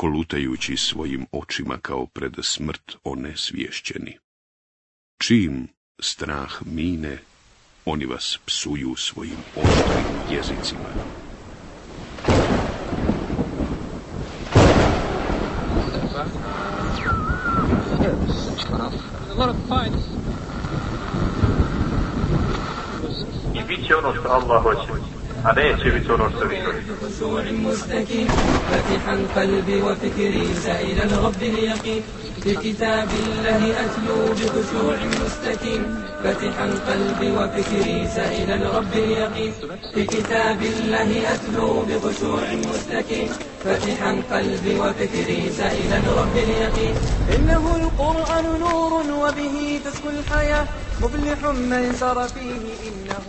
kolutajući svojim očima kao pred smrt onesvješćeni. Čim strah mine, oni vas psuju svojim oštrim jezicima. I bit će ono što Allah hoće, عليه شي بيسول مستكين فاتحا قلبي وفكري سائلا رب اليقين بكتاب الله أتلو بخشوع مستكين فاتحا قلبي وفكري سائلا رب اليقين. بكتاب الله أتلو بخشوع مستكين فاتحا قلبي وفكري سائلا رب اليقين. إنه القرآن نور وبه تسكو الحياة. مفلح من سار فيه إنه.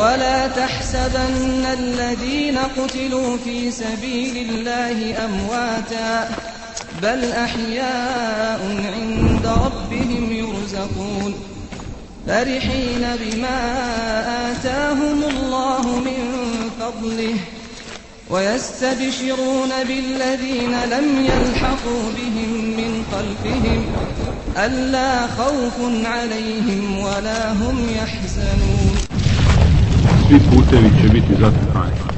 ولا تحسبن الذين قتلوا في سبيل الله أمواتا. بل أحياء عند ربهم يرزقون فرحين بما آتاهم الله من فضله ويستبشرون بالذين لم يلحقوا بهم من خلفهم ألا خوف عليهم ولا هم يحزنون Svi putevi će biti zatrpani.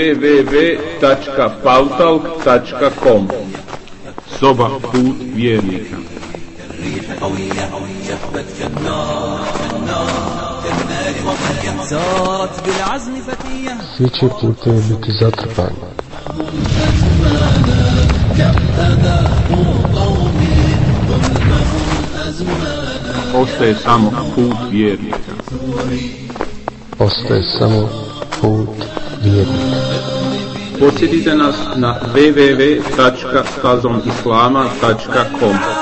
www.pautalk.com Soba put vjernika Svi će putevi biti zatrpani. Ostaje samo put vjernika. Ostaje samo put vjernika. Posjetite nas na www.stazomislama.com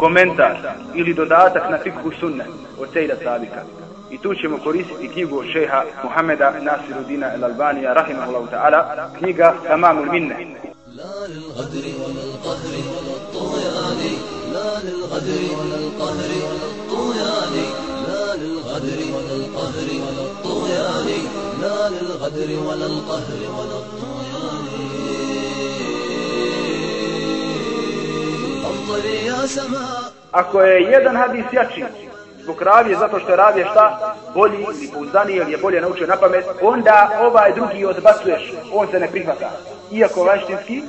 Komentar ili dodatak na fikhu sunne od Sejda Sabika. I tu ćemo koristiti knjigu od šeha Muhameda Nasirudina El Albanija, rahimahullahu ta'ala, knjiga Tamamul Minne. لا للغدر ولا القهر ولا الطغيان لا للغدر ولا القهر ولا الطغيان لا للغدر ولا القهر ولا الطغيان لا للغدر ولا القهر ولا الطغيان Ako je jedan hadis jači zbog ravije, zato što je ravije šta? Bolji ili pouzdaniji, ili je bolje naučio na pamet, onda ovaj drugi odbacuješ, on se ne prihvata. Iako vanštinski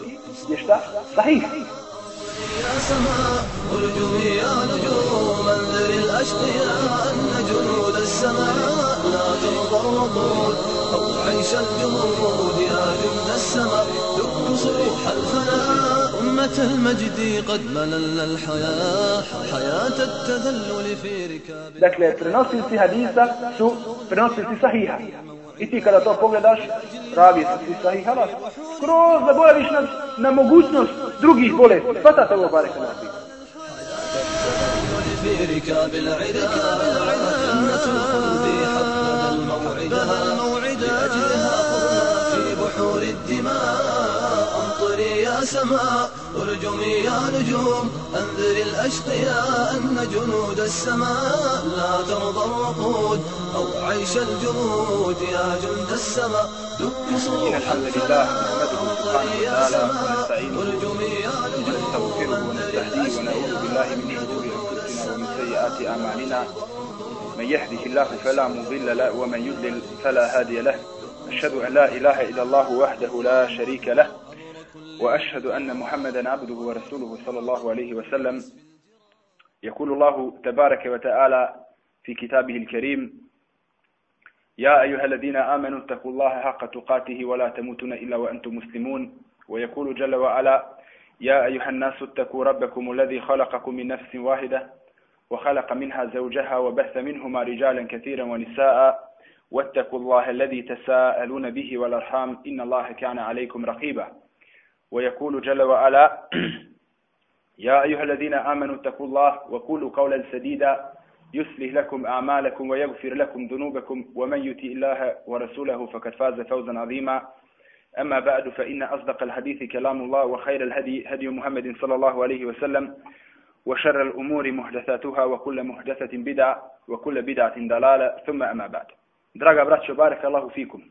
je šta? Sahih. يا سماء ارجوي يا نجوم انذر الاشقياء ان جنود السماء لا ترضى الرقود او عيش الجمود يا جند السماء دق صروح الفناء أمة المجد قد مللنا الحياة حياة التذلل في ركاب Dakle, prenosilci hadisa su prenosilci sahiha. I ti kada to pogledaš, ravije su svi sahiha, ali skroz zaboraviš na, na mogućnost drugih bolesti. Svatate ovo bare kada ti. في ركاب العدا جنة الخلد حبذا الموعدا لأجلها قرنا في بحور الدماء أمطري يا سماء ارجمي يا نجوم أنذر الأشقياء أن جنود السماء. لا ترضى الوقود أو عيش الجمود يا جند السماء. دك لله نحمده سبحانه وتعالى ونستعينه ونستغفره ونستهديه ونعوذ بالله من شرور أنفسنا ومن سيئات أعمالنا. من يهده الله فلا مضل له ومن يضلل فلا هادي له. أشهد أن لا إله إلا الله وحده لا شريك له. وأشهد أن محمدا عبده ورسوله صلى الله عليه وسلم. يقول الله تبارك وتعالى في كتابه الكريم يا أيها الذين آمنوا اتقوا الله حق تقاته ولا تموتن إلا وأنتم مسلمون. ويقول جل وعلا يا أيها الناس اتقوا ربكم الذي خلقكم من نفس واحدة وخلق منها زوجها وبث منهما رجالا كثيرا ونساء واتقوا الله الذي تساءلون به والأرحام إن الله كان عليكم رقيبا. ويقول جل وعلا يا أيها الذين آمنوا اتقوا الله وقولوا قولا سديدا يصلح لكم أعمالكم ويغفر لكم ذنوبكم ومن يطع الله ورسوله فقد فاز فوزا عظيما أما بعد فإن أصدق الحديث كلام الله وخير الهدي هدي محمد صلى الله عليه وسلم وشر الأمور محدثاتها وكل محدثة بدعة وكل بدعة ضلالة ثم أما بعد Draga braćo, barek Allahu fikum.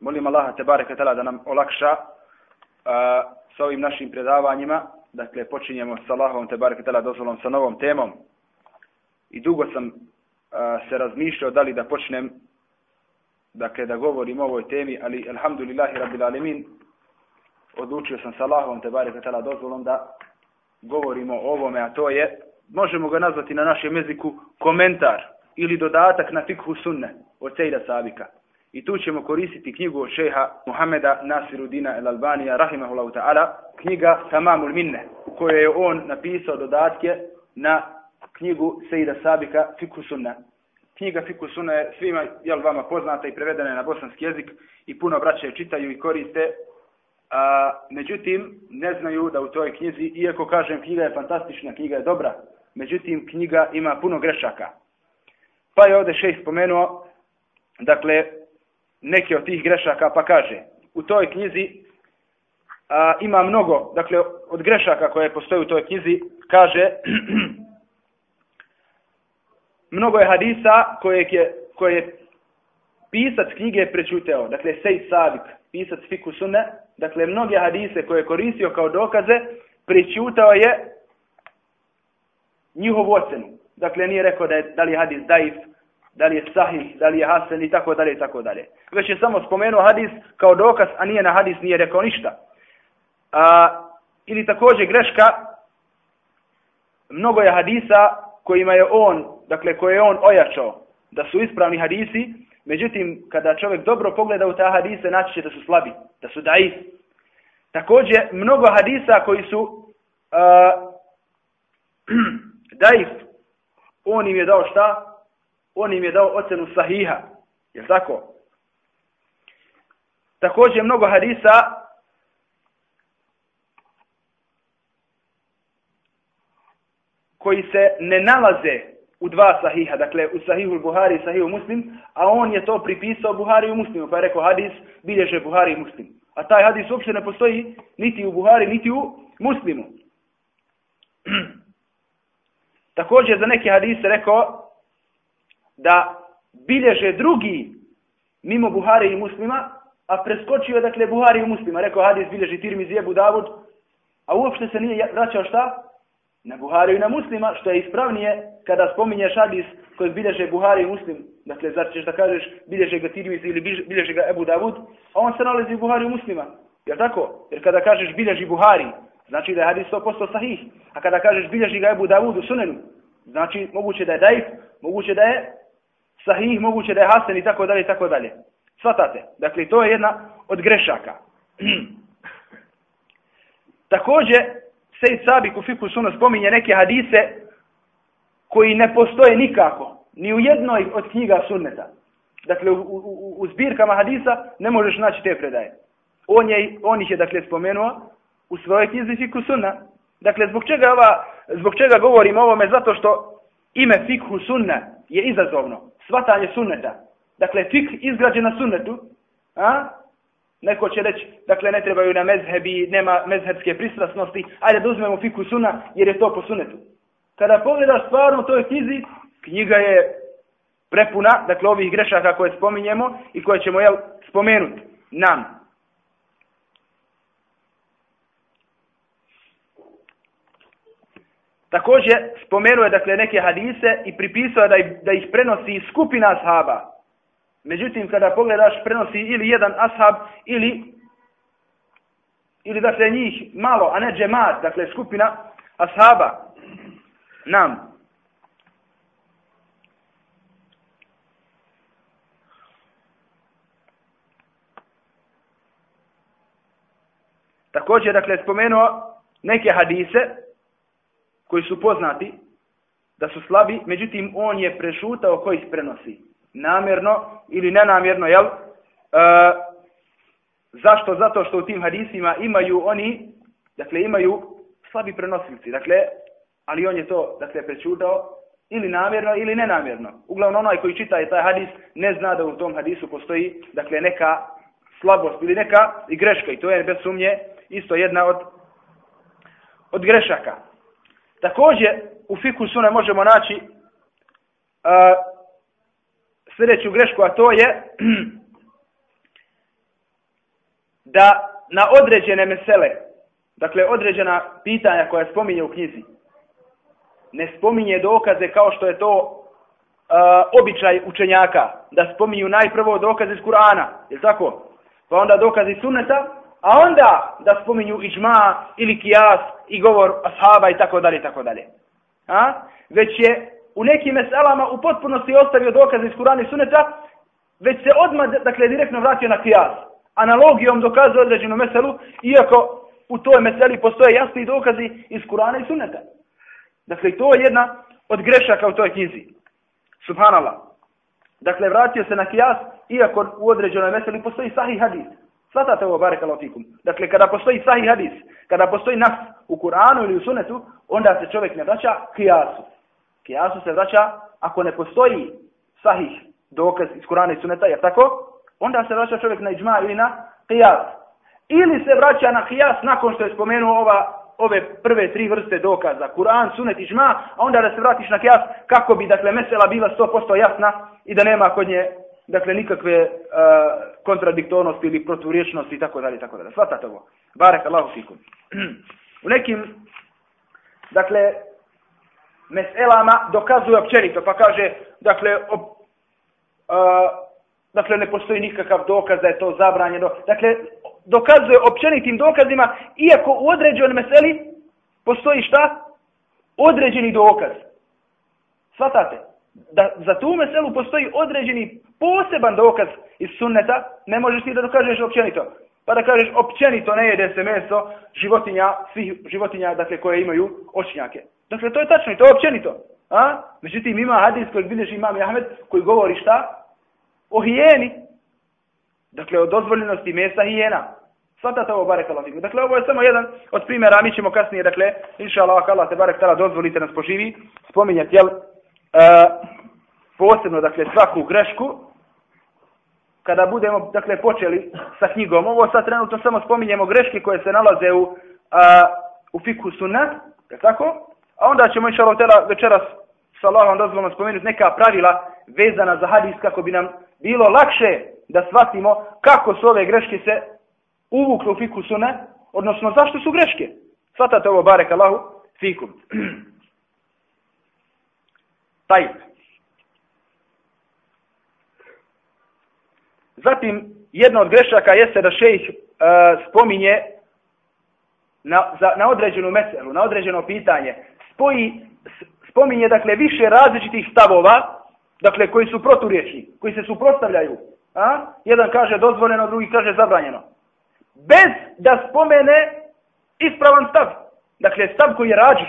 Molim Allaha te bareka tala da nam sa ovim našim predavanjima. Dakle, počinjemo sa Allahovom te bareka tala dozvolom sa novom temom. I dugo sam a, se razmišljao da li da počnem dakle, da govorim o ovoj temi, ali alhamdulillahi rabbil alemin odlučio sam sa Allahovom te bareka tala dozvolom da govorimo o ovome, a to je, možemo ga nazvati na našem jeziku komentar ili dodatak na fikhu sunne od Sejda Sabika. I tu ćemo koristiti knjigu od šeha Muhameda Nasirudina El Albanija, rahimahullahu ta'ala, knjiga Tamamul Minne, u kojoj je on napisao dodatke na knjigu Sejda Sabika Fikhu Sunna. Knjiga Fikhu Sunna je svima, jel vama poznata i prevedena je na bosanski jezik i puno braće je čitaju i koriste. A, međutim, ne znaju da u toj knjizi, iako kažem knjiga je fantastična, knjiga je dobra, međutim knjiga ima puno grešaka. Pa je ovdje šest spomenuo, dakle, neke od tih grešaka, pa kaže, u toj knjizi a, ima mnogo, dakle, od grešaka koje postoje u toj knjizi, kaže, mnogo je hadisa kojeg je, koje je pisac knjige prečuteo, dakle, Sej Savik, pisac Fiku Sunne, dakle, mnoge hadise koje je koristio kao dokaze, prečutao je njihovu ocenu. Dakle, nije rekao da, je, da li je hadis daif, da li je sahih, da li je hasan i tako dalje i tako dalje. Već je samo spomenuo hadis kao dokaz, a nije na hadis nije rekao ništa. A, ili također greška, mnogo je hadisa kojima je on, dakle koje je on ojačao, da su ispravni hadisi, međutim, kada čovjek dobro pogleda u ta hadise, naći će da su slabi, da su daif. Također, mnogo hadisa koji su uh, daif, on im je dao šta? On im je dao ocenu sahiha. Je tako? Također mnogo hadisa koji se ne nalaze u dva sahiha, dakle u sahihu Buhari i sahihu Muslim, a on je to pripisao Buhari i Muslimu, pa je rekao hadis bilježe Buhari i Muslim. A taj hadis uopće ne postoji niti u Buhari, niti u Muslimu. Također za neke hadise rekao da bilježe drugi mimo Buhari i muslima, a preskočio je dakle Buhari i muslima. Rekao hadis bilježi Tirmizi Ebu Davud, a uopšte se nije vraćao šta? Na Buhari i na muslima, što je ispravnije kada spominješ hadis koji bilježe Buhari i muslim. Dakle, zar ćeš da kažeš bilježe ga Tirmizi ili bilježe ga Ebu Davud, a on se nalazi u Buhari i muslima. Jel tako? Jer kada kažeš bilježi Buhari, znači da je hadis 100% sahih. A kada kažeš bilježi ga Ebu Davud u sunenu, znači moguće da je daif, moguće da je sahih, moguće da je hasen i tako dalje i tako dalje. Svatate. Dakle, to je jedna od grešaka. Također, Sejid Sabik u Fiku spominje neke hadise koji ne postoje nikako, ni u jednoj od knjiga sunneta. Dakle, u, u, u zbirkama hadisa ne možeš naći te predaje. On, je, on ih je, dakle, spomenuo u svojoj knjizi Fiku Sunna. Dakle, zbog čega, ova, zbog čega govorim o ovome? Zato što ime fikhu sunna je izazovno. Svatanje sunneta. Dakle, fik izgrađen na sunnetu. A? Neko će reći, dakle, ne trebaju na mezhebi, nema mezhebske pristrasnosti. Ajde da uzmemo fikhu sunna, jer je to po sunnetu. Kada pogledaš stvarno toj knjizi, knjiga je prepuna, dakle, ovih grešaka koje spominjemo i koje ćemo, jel, spomenuti nam. Također spomenuo je dakle neke hadise i pripisao da da ih prenosi skupina ashaba. Međutim, kada pogledaš, prenosi ili jedan ashab ili ili dakle njih malo, a ne džemat, dakle skupina ashaba. Nam. Također, dakle, spomenuo neke hadise koji su poznati da su slabi, međutim on je prešutao koji ih prenosi. Namjerno ili nenamjerno, jel? E, zašto? Zato što u tim hadisima imaju oni, dakle imaju slabi prenosilci, dakle, ali on je to, dakle, prešutao ili namjerno ili nenamjerno. Uglavnom onaj koji čita taj hadis ne zna da u tom hadisu postoji, dakle, neka slabost ili neka i greška i to je bez sumnje isto jedna od od grešaka. Također, u fiku sune možemo naći uh, sljedeću grešku, a to je da na određene mesele, dakle određena pitanja koja spominje u knjizi, ne spominje dokaze kao što je to uh, običaj učenjaka, da spominju najprvo dokaze iz Kur'ana, je tako? Pa onda dokazi sunneta, a onda da spominju iđma ili kijas i govor ashaba i tako dalje i tako dalje. A? Već je u nekim meselama u potpunosti ostavio dokaze iz Kurana i Suneta, već se odmah, dakle, direktno vratio na kijas. Analogijom dokazuje određenu meselu, iako u toj meseli postoje jasni dokazi iz Kurana i Suneta. Dakle, to je jedna od grešaka u toj knjizi. Subhanallah. Dakle, vratio se na kijas, iako u određenoj meseli postoji sahih hadis. Svatate ovo, fikum. Dakle, kada postoji sahih hadis, kada postoji nas u Kur'anu ili u sunetu, onda se čovjek ne vraća kijasu. Kijasu se vraća ako ne postoji sahih dokaz iz Kur'ana i suneta, jer tako? Onda se vraća čovjek na iđma ili na kijas. Ili se vraća na kijas nakon što je spomenuo ova, ove prve tri vrste dokaza, Kur'an, sunet i a onda da se vratiš na kijas kako bi, dakle, mesela bila 100% jasna i da nema kod nje dakle nikakve uh, kontradiktornosti ili proturječnosti i tako dalje tako dalje. Svatate ovo. Barek Allahu fikum. U nekim dakle meselama dokazuje općenito pa kaže dakle op, uh, dakle ne postoji nikakav dokaz da je to zabranjeno. Dakle dokazuje općenitim dokazima iako u određenoj meseli postoji šta? Određeni dokaz. Svatate? da za tu meselu postoji određeni poseban dokaz iz sunneta, ne možeš ti da dokažeš općenito. Pa da kažeš općenito ne jede se meso životinja, svih životinja dakle, koje imaju očnjake. Dakle, to je tačno i to je općenito. A? Međutim, ima hadis koji bilježi imam Ahmed koji govori šta? O hijeni. Dakle, o dozvoljenosti mesa hijena. Svatate ovo barek Allah. Dakle, ovo je samo jedan od primjera, mi ćemo kasnije, dakle, inša Allah, Allah te barek tala dozvolite nas poživi, spominjati, jel, e, posebno, dakle, svaku grešku, kada budemo, dakle, počeli sa knjigom. Ovo sad trenutno samo spominjemo greške koje se nalaze u, a, u fiku sunat, tako? A onda ćemo, inša Allah, večeras sa Allahom dozvolom spomenuti neka pravila vezana za hadis kako bi nam bilo lakše da shvatimo kako su ove greške se uvukle u fiku sunat, odnosno zašto su greške. Svatate ovo, barek Allahu, fikum. Taj. Zatim, jedna od grešaka jeste da šejh uh, spominje na, za, na određenu meselu, na određeno pitanje, spoji, spominje dakle više različitih stavova, dakle koji su proturječni, koji se suprotstavljaju. A? Jedan kaže dozvoljeno, drugi kaže zabranjeno. Bez da spomene ispravan stav. Dakle, stav koji je rađih.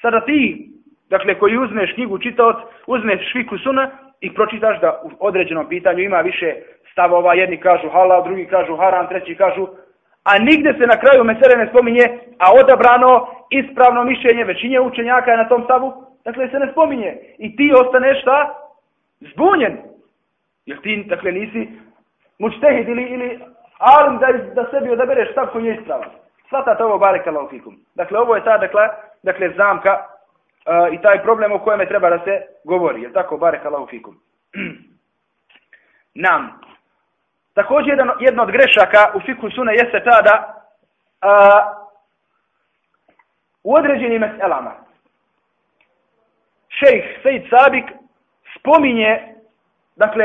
Sada ti Dakle, koji uzmeš knjigu čitaoc, uzmeš šviku suna i pročitaš da u određenom pitanju ima više stavova, jedni kažu halal, drugi kažu haram, treći kažu, a nigde se na kraju mesele ne spominje, a odabrano ispravno mišljenje većinje učenjaka je na tom stavu, dakle, se ne spominje. I ti ostaneš šta? Zbunjen. Jer ti, dakle, nisi mučtehid ili, ili alim da, da sebi odabereš stav koji je ispravan. Svatate ovo bareka laufikum. Dakle, ovo je ta, dakle, dakle zamka uh, i taj problem o kojem treba da se govori. Je tako, bareka laufikum. Nam. Također, jedan, jedna od grešaka u fiku suna jeste ta da u određenim meselama šejh Sejid Sabik spominje, dakle,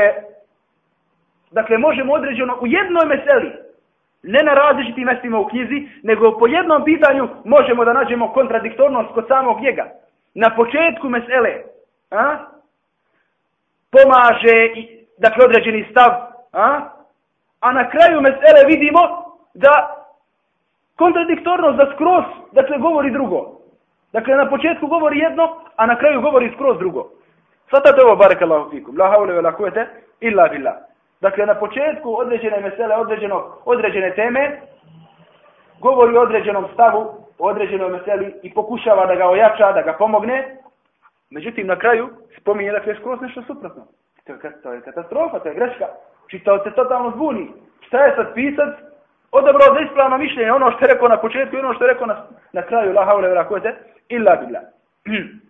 dakle, možemo određeno u jednoj meseli, ne na različitim mestima u knjizi, nego po jednom pitanju možemo da nađemo kontradiktornost kod samog njega. Na početku mesele, a? pomaže, dakle, određeni stav, a? A na kraju mesele vidimo da kontradiktornost da skroz, dakle, govori drugo. Dakle, na početku govori jedno, a na kraju govori skroz drugo. Svatate ovo, barek Allahu fikum. La haule ve la kuvete illa billah. Dakle, na početku određene mesele, određeno, određene teme, govori o određenom stavu, o određenoj meseli i pokušava da ga ojača, da ga pomogne. Međutim, na kraju spominje da je skroz nešto suprotno. To je, to je katastrofa, to je greška. Čitao se totalno zbuni. Šta je sad pisac? Odabrao za ispravno mišljenje ono što je rekao na početku i ono što je rekao na, na kraju. La haule ve la kuvete illa billah.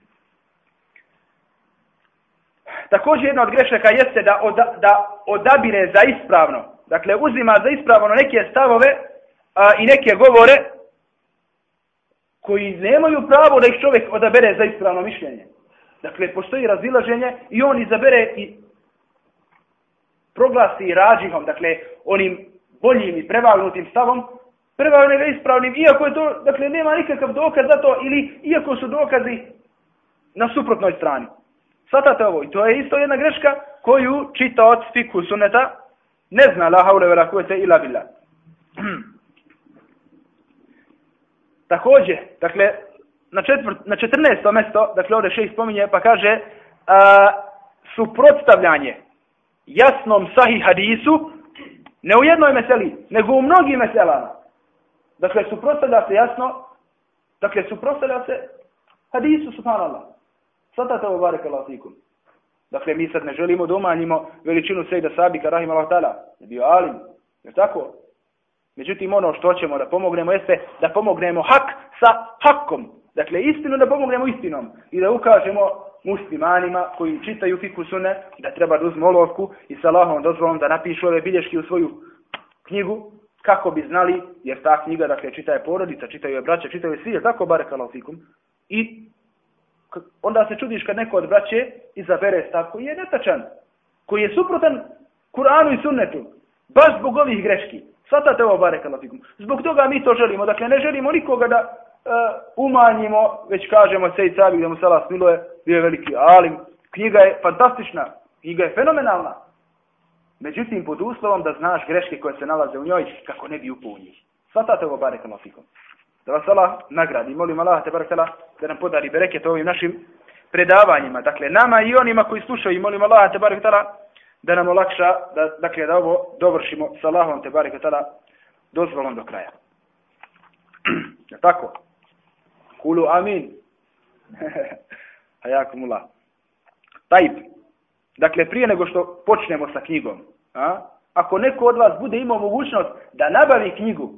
Također jedna od grešaka jeste da, oda, da odabire za ispravno. Dakle, uzima za ispravno neke stavove a, i neke govore koji nemaju pravo da ih čovjek odabere za ispravno mišljenje. Dakle, postoji razilaženje i on izabere i proglasi rađihom, dakle, onim boljim i prevagnutim stavom, prevagnutim i ispravnim, iako je to, dakle, nema nikakav dokaz za to, ili iako su dokazi na suprotnoj strani. Svatate ovo. I to je isto jedna greška koju čita od fiku suneta ne zna la haule vela kuvete ila billah. Također, dakle, na, četvrt, na 14. mjesto, dakle ovdje šest spominje, pa kaže a, suprotstavljanje jasnom sahih hadisu, ne u jednoj meseli, nego u mnogim meselama. Dakle, suprotstavlja se jasno, dakle, suprotstavlja se hadisu, subhanallah. Allah fikum. Dakle, mi sad ne želimo da umanjimo veličinu Sejda Sabika, rahim Allah ta'ala. Je bio alim, tako? Međutim, ono što ćemo da pomognemo jeste da pomognemo hak sa hakom. Dakle, istinu da pomognemo istinom. I da ukažemo muslimanima koji čitaju fiku sune da treba da uzmu olovku i sa Allahom dozvolom da napišu ove bilješke u svoju knjigu kako bi znali, jer ta knjiga, dakle, čitaje porodica, čitaju je braća, čitaju je svi, je tako, barek Allah fikum. I onda se čudiš kad neko od braće izabere stav koji je netačan, koji je suprotan Kur'anu i sunnetu, baš zbog ovih greški. Svatate ovo bare kalafikum. Zbog toga mi to želimo. Dakle, ne želimo nikoga da umanjimo, već kažemo Sejid Sabik da mu sala smiluje, bio je veliki alim. Knjiga je fantastična, knjiga je fenomenalna. Međutim, pod uslovom da znaš greške koje se nalaze u njoj, kako ne bi upao. Svatate ovo bare kalafikum da vas Allah nagradi. Molim Allah te barakala da nam podari bereket ovim našim predavanjima. Dakle, nama i onima koji slušaju i molim Allah te barakala da nam olakša, da, dakle, da ovo dovršimo sa Allahom te barakala dozvolom do kraja. Tako? Kulu amin. Hajakumullah. Tajb. Dakle, prije nego što počnemo sa knjigom, a? ako neko od vas bude imao mogućnost da nabavi knjigu,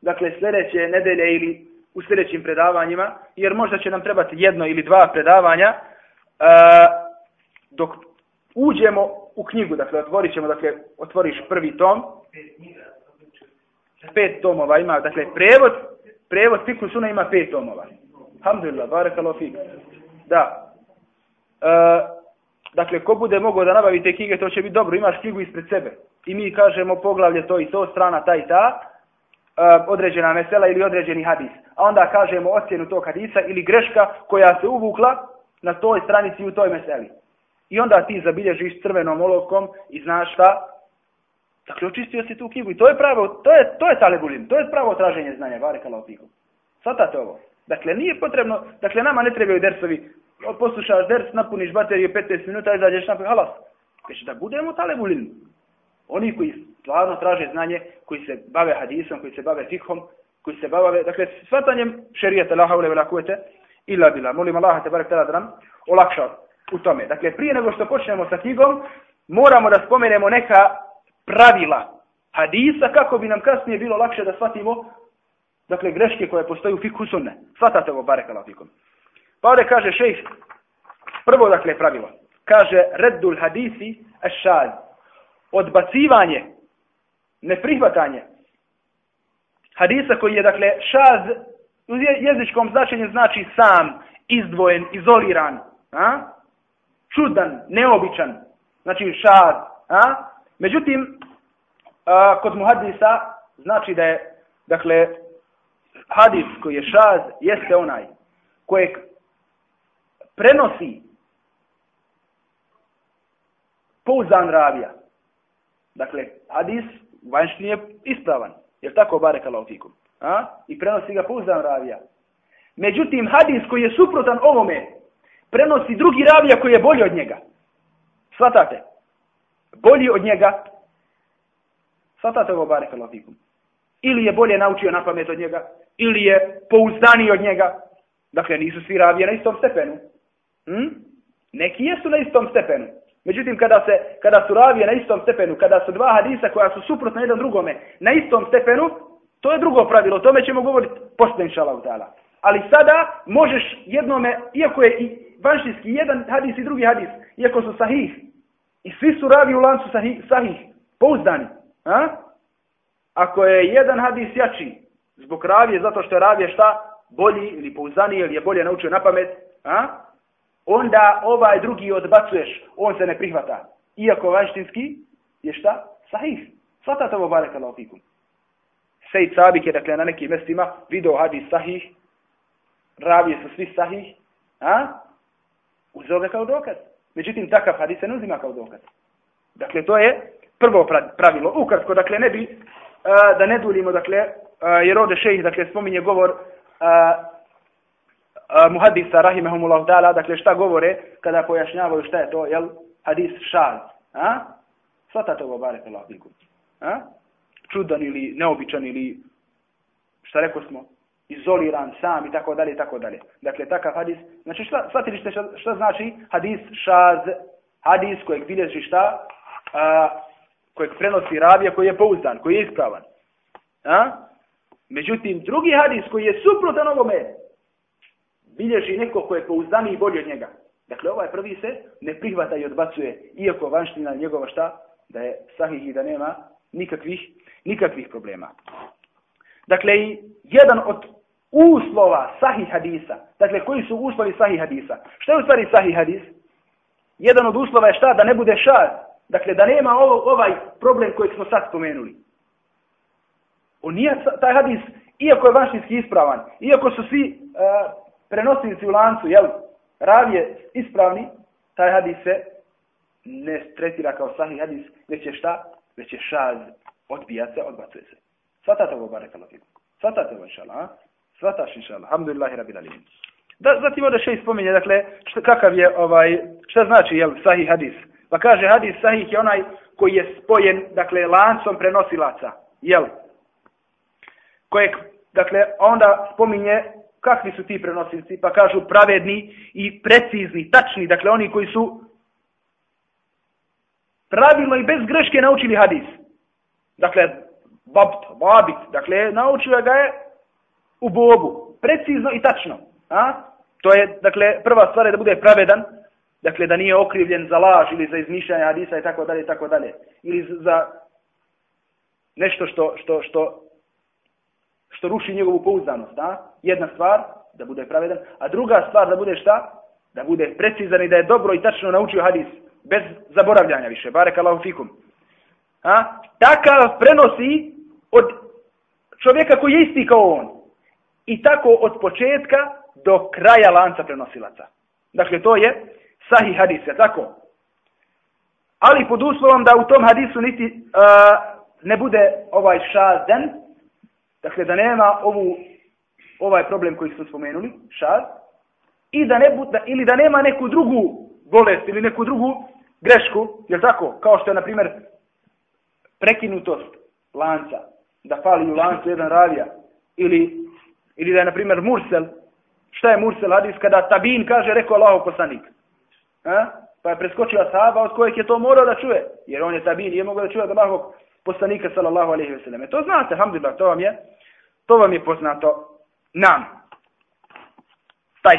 dakle sljedeće nedelje ili u sljedećim predavanjima, jer možda će nam trebati jedno ili dva predavanja, uh, dok uđemo u knjigu, dakle otvorit ćemo, dakle otvoriš prvi tom, pet tomova ima, dakle prevod, prevod Fikru Suna ima pet tomova. Alhamdulillah, barakallahu fik. Da. Uh, dakle, ko bude mogao da nabavi te knjige, to će biti dobro, imaš knjigu ispred sebe. I mi kažemo poglavlje to i to, strana ta i ta, uh, određena mesela ili određeni hadis. A onda kažemo ocjenu tog hadisa ili greška koja se uvukla na toj stranici u toj meseli. I onda ti zabilježiš crvenom olovkom i znaš šta? Dakle, očistio si tu knjigu i to je pravo, to je, to je talebulin, to je pravo traženje znanja, bareka laufiku. Svatate ovo. Dakle, nije potrebno, dakle, nama ne trebaju dersovi. Poslušaš ders, napuniš bateriju 15 minuta, izađeš napoj, halas. Već da budemo talebulin. Oni koji stvarno traže znanje, koji se bave hadisom, koji se bave fikhom, koji se bave, dakle, svatanjem šerijeta, la haule vela kuvete, ila bila. Molim Allah te barek tada da nam olakša u tome. Dakle, prije nego što počnemo sa knjigom, moramo da spomenemo neka pravila hadisa kako bi nam kasnije bilo lakše da shvatimo dakle greške koje postoje u fikhu sunne. Svatate ovo barek fikum. Pa ovdje kaže šejh, prvo dakle pravilo, kaže reddul hadisi ašad, odbacivanje, neprihvatanje hadisa koji je dakle šaz u jezičkom značenju znači sam, izdvojen, izoliran, a? čudan, neobičan, znači šaz. A? Međutim, kod muhadisa znači da je, dakle, hadis koji je šaz, jeste onaj kojeg prenosi pouzdan ravija. Dakle, hadis vanjšnji je ispravan. Jer tako bare kalautikum. A? I prenosi ga pouzdan ravija. Međutim, hadis koji je suprotan ovome, prenosi drugi ravija koji je bolji od njega. Svatate? Bolji od njega. Svatate ovo bare kalautikum. Ili je bolje naučio na pamet od njega, ili je pouzdaniji od njega. Dakle, nisu svi ravije na istom stepenu. Hm? Neki jesu na istom stepenu. Međutim, kada, se, kada su ravije na istom stepenu, kada su dva hadisa koja su suprotna jedan drugome na istom stepenu, to je drugo pravilo. O tome ćemo govoriti poslije inšala Ali sada možeš jednome, iako je i vanštinski jedan hadis i drugi hadis, iako su sahih, i svi su ravi u lancu sahih, sahih pouzdani. A? Ako je jedan hadis jači zbog ravije, zato što je ravije šta? Bolji ili pouzdaniji ili je bolje naučio na pamet, a? onda ovaj drugi odbacuješ, on se ne prihvata. Iako vanštinski je šta? Sahih. Svatate ovo barek Allah fikum. Sejid Sabik je dakle na nekim mjestima video hadis sahih, ravije su svi sahih, a? Uzeo kao dokaz. Međutim, takav hadis se ne uzima kao dokaz. Dakle, to je prvo pravilo. Ukratko, dakle, ne bi, da ne duljimo, dakle, jer ovdje šejih, dakle, spominje govor muhadisa rahimehumullah ta'ala, dakle šta govore kada pojašnjavaju šta je to, jel, hadis šaz. A? Svatate ovo bare fikum. A? Čudan ili neobičan ili šta rekao smo, izoliran sam i tako dalje i tako dalje. Dakle, takav hadis, znači šta, shvatili ste šta, šta znači hadis šaz, hadis kojeg bilježi šta, a, kojeg prenosi ravija koji je pouzdan, koji je ispravan. A? Međutim, drugi hadis koji je suprotan ovome, bilježi neko ko je pouzdaniji i bolji od njega. Dakle, ovaj prvi se ne prihvata i odbacuje, iako vanština njegova šta, da je sahih i da nema nikakvih, nikakvih problema. Dakle, jedan od uslova sahih hadisa, dakle, koji su uslovi sahih hadisa? Što je u stvari sahih hadis? Jedan od uslova je šta? Da ne bude šar. Dakle, da nema ovo, ovaj problem koji smo sad spomenuli. On nije taj hadis, iako je vanštinski ispravan, iako su svi uh, prenosilci u lancu, jel, ravije ispravni, taj hadis se ne tretira kao sahih hadis, već je šta? Već je šaz, odbija se, odbacuje se. Svatate ovo, barek Allah. Svatate ovo, inšala? Svataš, inšala. Alhamdulillahi, rabbil alim. Da, zatim ovdje še spominje, dakle, šta, kakav je, ovaj, šta znači, jel, sahih hadis? Pa kaže, hadis sahih je onaj koji je spojen, dakle, lancom prenosilaca, jel? Kojeg, dakle, onda spominje kakvi su ti prenosilci? Pa kažu pravedni i precizni, tačni, dakle oni koji su pravilno i bez greške naučili hadis. Dakle, babt, babit, dakle, naučio ga je u Bogu, precizno i tačno. A? To je, dakle, prva stvar je da bude pravedan, dakle, da nije okrivljen za laž ili za izmišljanje hadisa i tako dalje i tako dalje. Ili za nešto što, što, što što ruši njegovu pouzdanost. A? Jedna stvar, da bude pravedan, a druga stvar da bude šta? Da bude precizan i da je dobro i tačno naučio hadis, bez zaboravljanja više. Barek Allahu fikum. A? Takav prenosi od čovjeka koji je isti kao on. I tako od početka do kraja lanca prenosilaca. Dakle, to je sahih hadis, je tako? Ali pod uslovom da u tom hadisu niti uh, ne bude ovaj šazen, Dakle, da nema ovu, ovaj problem koji smo spomenuli, šad, i da ne da, ili da nema neku drugu bolest ili neku drugu grešku, je tako? Kao što je, na primjer, prekinutost lanca, da fali u lancu jedan ravija, ili, ili da je, na primjer, mursel, Šta je mursel hadis kada tabin kaže rekao Allahov poslanik? A? Pa je preskočio sahaba od kojeg je to morao da čuje. Jer on je tabin, nije mogao da čuje od Allahovog poslanika sallallahu alaihi ve selleme. To znate, alhamdulillah, to vam je, to vam je poznato nam. Taj.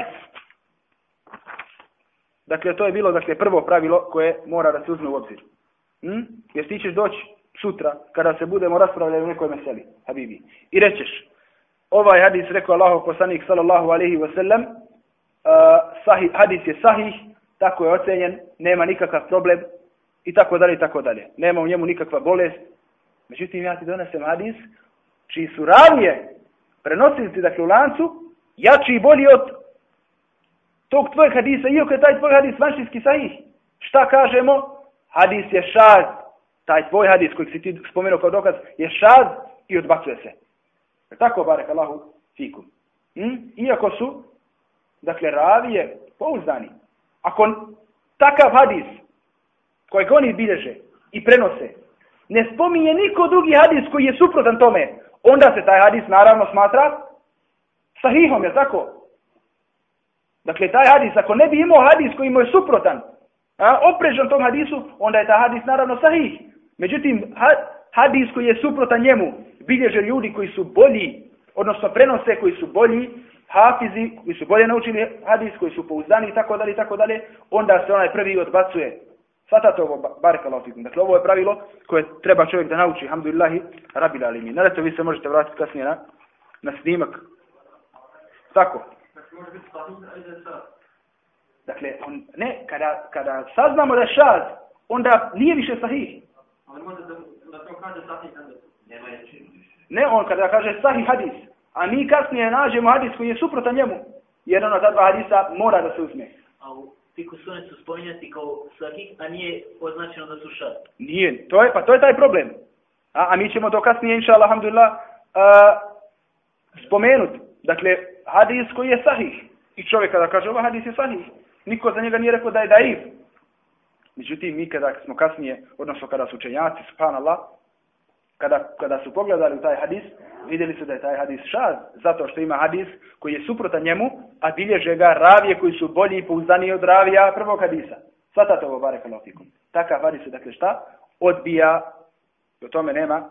Dakle, to je bilo dakle, prvo pravilo koje mora da se uzme u obzir. Hm? Jer ti ćeš doći sutra, kada se budemo raspravljati u nekoj meseli, Habibi. I rećeš, ovaj hadis rekao Allahov poslanik sallallahu alaihi wa sallam, uh, hadis je sahih, tako je ocenjen, nema nikakav problem i tako dalje i tako dalje. Nema u njemu nikakva bolest. Međutim, ja ti donesem hadis čiji su ravije prenosilici dakle u lancu jači i bolji od tog tvojeg hadisa, iako je taj tvoj hadis vanštinski sahih. Šta kažemo? Hadis je šaz. Taj tvoj hadis koji si ti spomenuo kao dokaz je šaz i odbacuje se. Je tako, barek Allahu fikum. Hm? Iako su, dakle, ravije pouzdani. Ako takav hadis kojeg oni bilježe i prenose, ne spominje niko drugi hadis koji je suprotan tome, onda se taj hadis naravno smatra sahihom, je tako? Dakle, taj hadis, ako ne bi imao hadis koji mu je suprotan, a, oprežan tom hadisu, onda je taj hadis naravno sahih. Međutim, hadis koji je suprotan njemu, bilježe ljudi koji su bolji, odnosno prenose koji su bolji, hafizi koji su bolje naučili hadis, koji su pouzdani i tako dalje i tako dalje, onda se onaj prvi odbacuje. Svatate ovo, barek Allah Dakle, ovo je pravilo koje treba čovjek da nauči, alhamdulillahi, rabila alimi. Nadate, vi se možete vratiti kasnije na, na snimak. Tako. Dakle, on, ne, kada, kada saznamo da je šad, onda nije više sahih. Ali može da, da to kaže sahih hadis. Nema Ne, on kada kaže sahih hadis, a mi kasnije nađemo hadis koji je suprotan njemu, jer ono ta dva hadisa mora da se uzme. A u fiku sunet su spominjati kao sahih, a nije označeno da su šad. Nije, to je, pa to je taj problem. A, a mi ćemo to kasnije, inša Allah, alhamdulillah, spomenuti. Dakle, hadis koji je sahih. I čovjek kada kaže ovaj hadis je sahih, niko za njega nije rekao da je daiv. Međutim, mi kada smo kasnije, odnosno kada su učenjaci, subhanallah, kada, kada su pogledali taj hadis, vidjeli su da je taj hadis šaz, zato što ima hadis koji je suprotan njemu, a bilježe ga ravije koji su bolji i pouzdani od ravija prvog hadisa. Svatate ovo bare kalofikum. Takav hadis je, dakle šta? Odbija, o tome nema,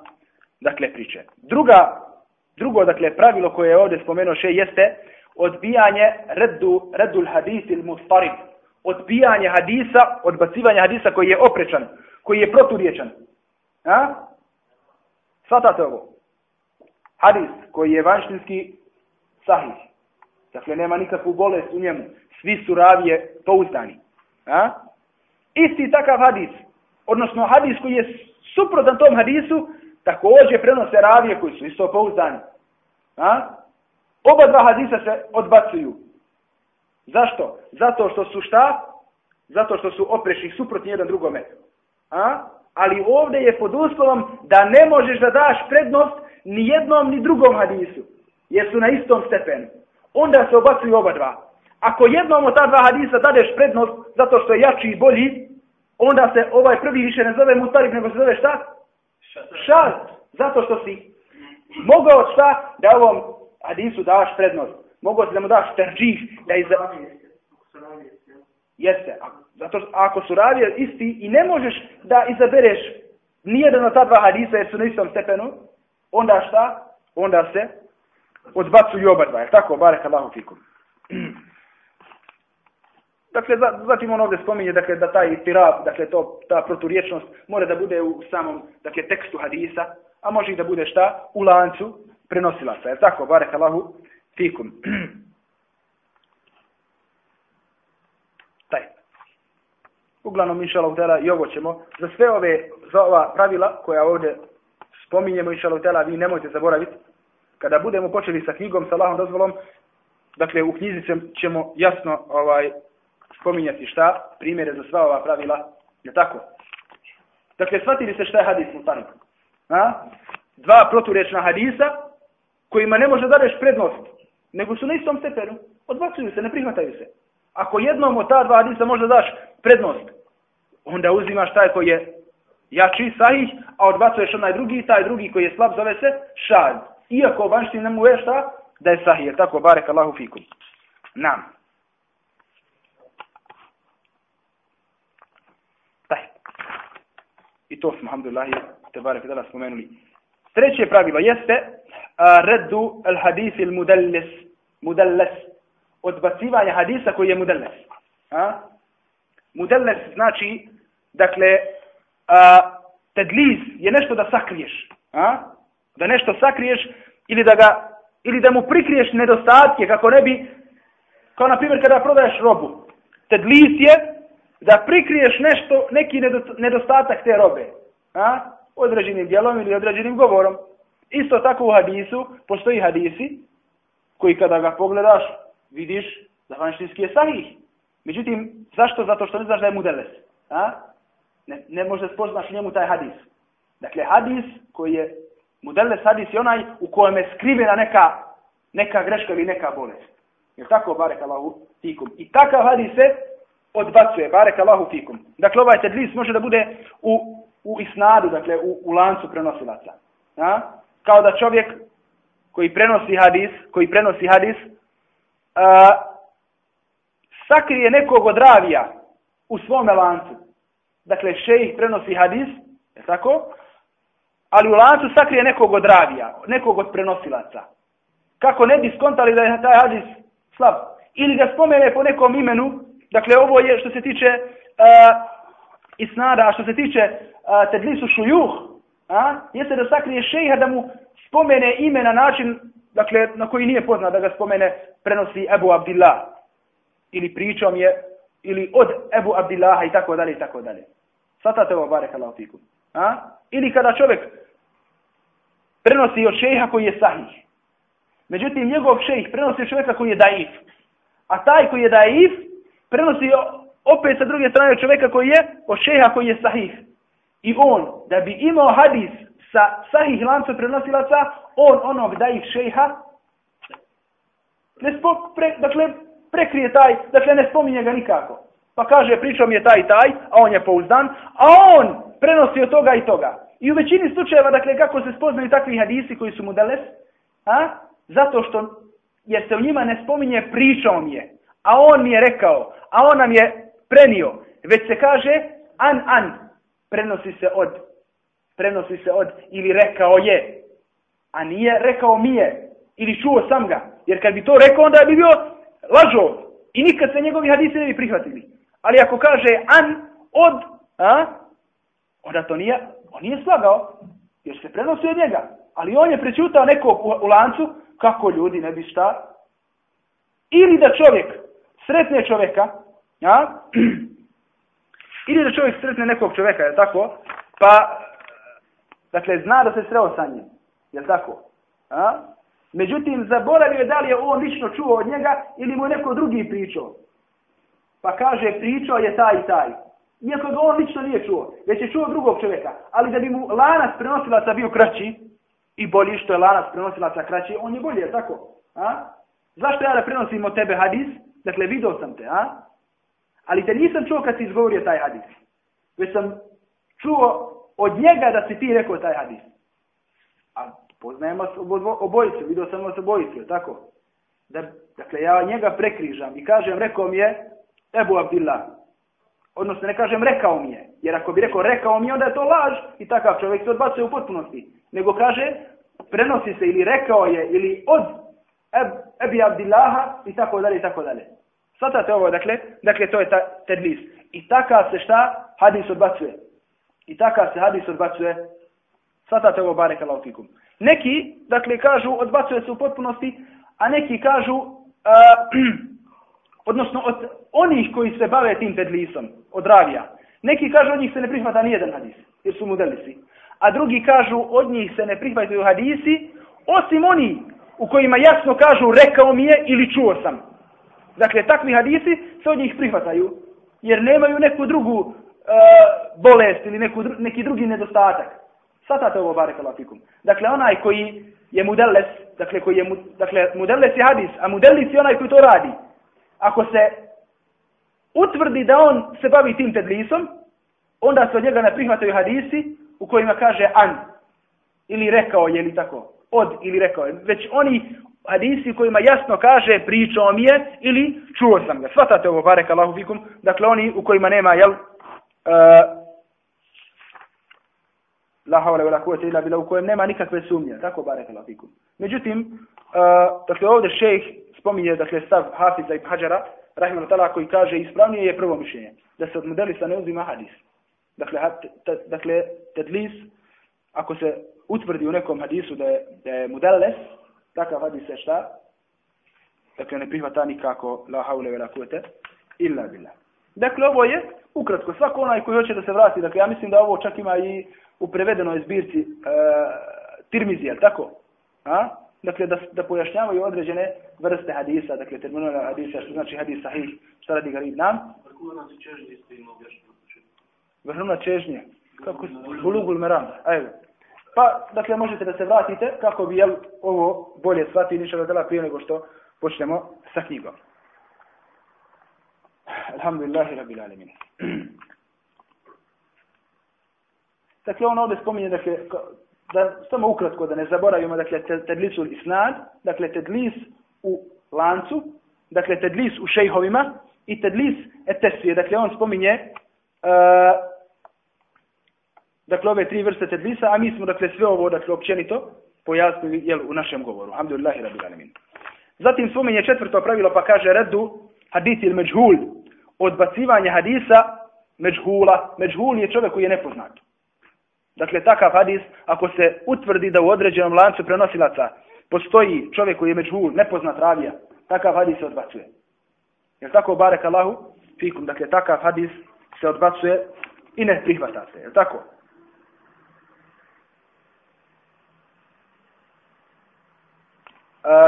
dakle, priče. Druga, drugo, dakle, pravilo koje je ovdje spomenuo še jeste odbijanje reddu, reddul hadis il mustarib. Odbijanje hadisa, odbacivanje hadisa koji je oprečan, koji je proturječan. A? Svatate ovo. Hadis koji je vanštinski sahih. Dakle, nema nikakvu bolest u njemu. Svi su ravije pouzdani. A? Isti takav hadis, odnosno hadis koji je suprotan tom hadisu, također prenose ravije koji su isto pouzdani. A? Oba dva hadisa se odbacuju. Zašto? Zato što su šta? Zato što su oprešni suprotni jedan drugome. A? Ali ovdje je pod uslovom da ne možeš da daš prednost ni jednom ni drugom hadisu. Jer su na istom stepenu. Onda se obacuju oba dva. Ako jednom od ta dva hadisa dadeš prednost zato što je jači i bolji, onda se ovaj prvi više ne zove mutarib, nego se zove šta? Šad. Zato što si mogao šta da ovom hadisu daš prednost. Si da mu daš terđih, da iza... Jeste. Zato ako su radije isti i ne možeš da izabereš nijedan od ta dva hadisa jer su na istom stepenu, onda šta? Onda se odbacuju oba dva. Tako? Barek Allahu fikum. Dakle, zatim on ovdje spominje dakle, da taj tirab, dakle, to, ta proturječnost mora da bude u samom dakle, tekstu hadisa, a može i da bude šta? U lancu prenosilaca. Je tako? Barek Allahu fikum. Taj. Uglavnom, inša Allah, i ovo ćemo. Za sve ove, za ova pravila koja ovdje spominjemo, inša Allah, vi nemojte zaboraviti. Kada budemo počeli sa knjigom, sa Allahom dozvolom, dakle, u knjizi ćemo jasno ovaj spominjati šta, primjere za sva ova pravila. Je tako? Dakle, shvatili se šta je hadis mutanik. Dva proturečna hadisa, kojima ne može da prednost, nego su na istom stepenu, odbacuju se, ne prihvataju se. Ako jednom od ta dva hadisa možda daš prednost, onda uzimaš taj koji je jači, sahih, a odbacuješ onaj drugi, taj drugi koji je slab, zove se šad. Iako vanštini ne mu je šta, da je sahih, jer tako barek Allahu fikum. Nam. I to smo, alhamdulillah, te barek dala spomenuli. Treće pravilo jeste reddu al hadis il mudallis, mudallis, odbacivanje hadisa koji je mudallis. A? Mudallis znači, dakle, a, tedlis je nešto da sakriješ. A? Da nešto sakriješ ili da ga ili da mu prikriješ nedostatke kako ne bi kao na primjer kada prodaješ robu. Tedlis je da prikriješ nešto, neki nedostatak te robe. A? Određenim dijelom ili određenim govorom. Isto tako u hadisu, postoji hadisi koji kada ga pogledaš, vidiš da vanštinski je sahih. Međutim, zašto? Zato što ne znaš da je mudeles. A? Ne, ne možeš spoznaš njemu taj hadis. Dakle, hadis koji je Mudeles hadis je onaj u kojem je skrivena neka, neka greška ili neka bolest. Jer tako, barek Allahu fikum. I takav hadis se odbacuje, barek Allahu fikum. Dakle, ovaj tedlis može da bude u, u isnadu, dakle, u, u lancu prenosilaca. A? Kao da čovjek koji prenosi hadis, koji prenosi hadis, a, sakrije nekog od ravija u svome lancu. Dakle, šejih prenosi hadis, je tako? ali u lancu sakrije nekog od ravija, nekog od prenosilaca. Kako ne bi skontali da je taj hadis slab. Ili ga spomene po nekom imenu, dakle ovo je što se tiče uh, isnada, a što se tiče uh, tedlisu šujuh, a, jeste da sakrije šeha da mu spomene ime na način, dakle, na koji nije poznat da ga spomene, prenosi Ebu Abdillah. Ili pričom je, ili od Ebu Abdillaha i tako dalje i tako dalje. Svatate ovo, barek Allah. A? Ili kada čovjek prenosi od šeha koji je sahih. Međutim, njegov šejh prenosi od čovjeka koji je daif. A taj koji je daif, prenosi opet sa druge strane čovjeka koji je od šeha koji je sahih. I on, da bi imao hadis sa sahih lancom prenosilaca, on onog daif šeha, ne spok, pre, dakle, prekrije taj, dakle, ne spominje ga nikako. Pa kaže, pričom je taj taj, a on je pouzdan, a on prenosi od toga i toga. I u većini slučajeva, dakle, kako se spoznaju takvi hadisi koji su mu deles, a? zato što, jer se u njima ne spominje pričom je, a on mi je rekao, a on nam je prenio, već se kaže an an, prenosi se od, prenosi se od, ili rekao je, a nije rekao mi je, ili čuo sam ga, jer kad bi to rekao, onda bi bio lažo, i nikad se njegovi hadisi ne bi prihvatili. Ali ako kaže an od, a, onda to nije, on nije slagao, jer se prenosi od njega. Ali on je prečutao nekog u, u lancu, kako ljudi ne bi šta. Ili da čovjek sretne čovjeka, ja? ili da čovjek sretne nekog čovjeka, je tako? Pa, dakle, zna da se sreo sa njim, je tako? A? Međutim, zaboravio je da li je on lično čuo od njega ili mu je neko drugi pričao. Pa kaže, pričao je taj i taj. Iako ga on lično nije čuo, već je čuo drugog čovjeka. Ali da bi mu lanac prenosilaca bio kraći i bolji što je lanac prenosilaca kraći, on je bolji, je tako? A? Zašto ja da prenosim od tebe hadis? Dakle, vidio sam te, a? Ali te nisam čuo kad si izgovorio taj hadis. Već sam čuo od njega da si ti rekao taj hadis. A poznajemo se obojicu, vidio sam vas obojicu, tako? Da, dakle, ja njega prekrižam i kažem, rekao mi je Ebu Abdillah. Odnosno, ne kažem rekao mi je. Jer ako bi rekao rekao mi je, onda je to laž i takav čovjek se odbacuje u potpunosti. Nego kaže, prenosi se ili rekao je ili od Eb, Ebi Abdillaha i tako dalje i tako dalje. Svatate ovo, dakle, dakle to je ta, tedlis. I takav se šta? Hadis odbacuje. I takav se hadis odbacuje. Svatate ovo, barek fikum. Neki, dakle, kažu, odbacuje se u potpunosti, a neki kažu, uh, odnosno od onih koji se bave tim tedlisom, od ravija. Neki kažu od njih se ne prihvata nijedan hadis, jer su mudelisi. A drugi kažu od njih se ne prihvataju hadisi, osim oni u kojima jasno kažu rekao mi je ili čuo sam. Dakle, takvi hadisi se od njih prihvataju, jer nemaju neku drugu uh, bolest ili neku, neki drugi nedostatak. Svatate ovo, barek. Dakle, onaj koji je mudeles, dakle, koji je, dakle, mudeles je hadis, a mudelis je onaj koji to radi. Ako se utvrdi da on se bavi tim tedlisom, onda se od njega ne prihvataju hadisi u kojima kaže an, ili rekao je, ili tako, od, ili rekao je. Već oni hadisi kojima jasno kaže pričao mi je ili čuo sam ga. Svatate ovo, barek Allahu fikum. Dakle, oni u kojima nema, jel, uh, la havla wala kuvvete illa billah u kojem nema nikakve sumnje, tako barek Allahu fikum. Međutim, uh, dakle ovdje šejh spominje dakle stav Hafiza ibn Hadžara, rahimahullah ta'ala koji kaže ispravnije je prvo mišljenje da se od modelisa ne uzima hadis. Dakle, ha, t, dakle tedlis ako se utvrdi u nekom hadisu da je, da je modeles, takav hadis je šta? Dakle, ne prihvata nikako la haule vela kuvete illa billah. Dakle, ovo je ukratko. Svako onaj koji hoće da se vrati, dakle, ja mislim da ovo čak ima i u prevedenoj zbirci e, Tirmizi, jel tako? A? Dakle, da, da pojašnjavaju određene vrste hadisa, dakle, terminologija hadisa, što znači hadis sahih, šta radi garib nam? Vrhuna čežnje. Kako? Bulugul meram. Ajde. Pa, dakle, možete da se vratite kako bi jel, ovo bolje shvatili, ništa da prije nego što počnemo sa knjigom. Alhamdulillahi rabbil alamin. dakle, on ovdje spominje, dakle, da samo ukratko da ne zaboravimo, dakle, tedlisul isnad, dakle, tedlis u lancu, dakle, tedlis u šejhovima i tedlis etesije. Dakle, on spominje uh, dakle, ove tri vrste tedlisa, a mi smo, dakle, sve ovo, dakle, općenito pojasnili, jel, u našem govoru. Alhamdulillahi rabbil alamin. Zatim spominje četvrto pravilo, pa kaže redu hadith il međhul, odbacivanje hadisa međhula. Međhul je čovjek koji je nepoznat. Dakle, takav hadis, ako se utvrdi da u određenom lancu prenosilaca postoji čovjek koji je međhul, nepoznat ravija, takav hadis se odbacuje. Jer tako, barek Allahu, fikum, dakle, takav hadis se odbacuje i ne prihvata se. Je tako? A,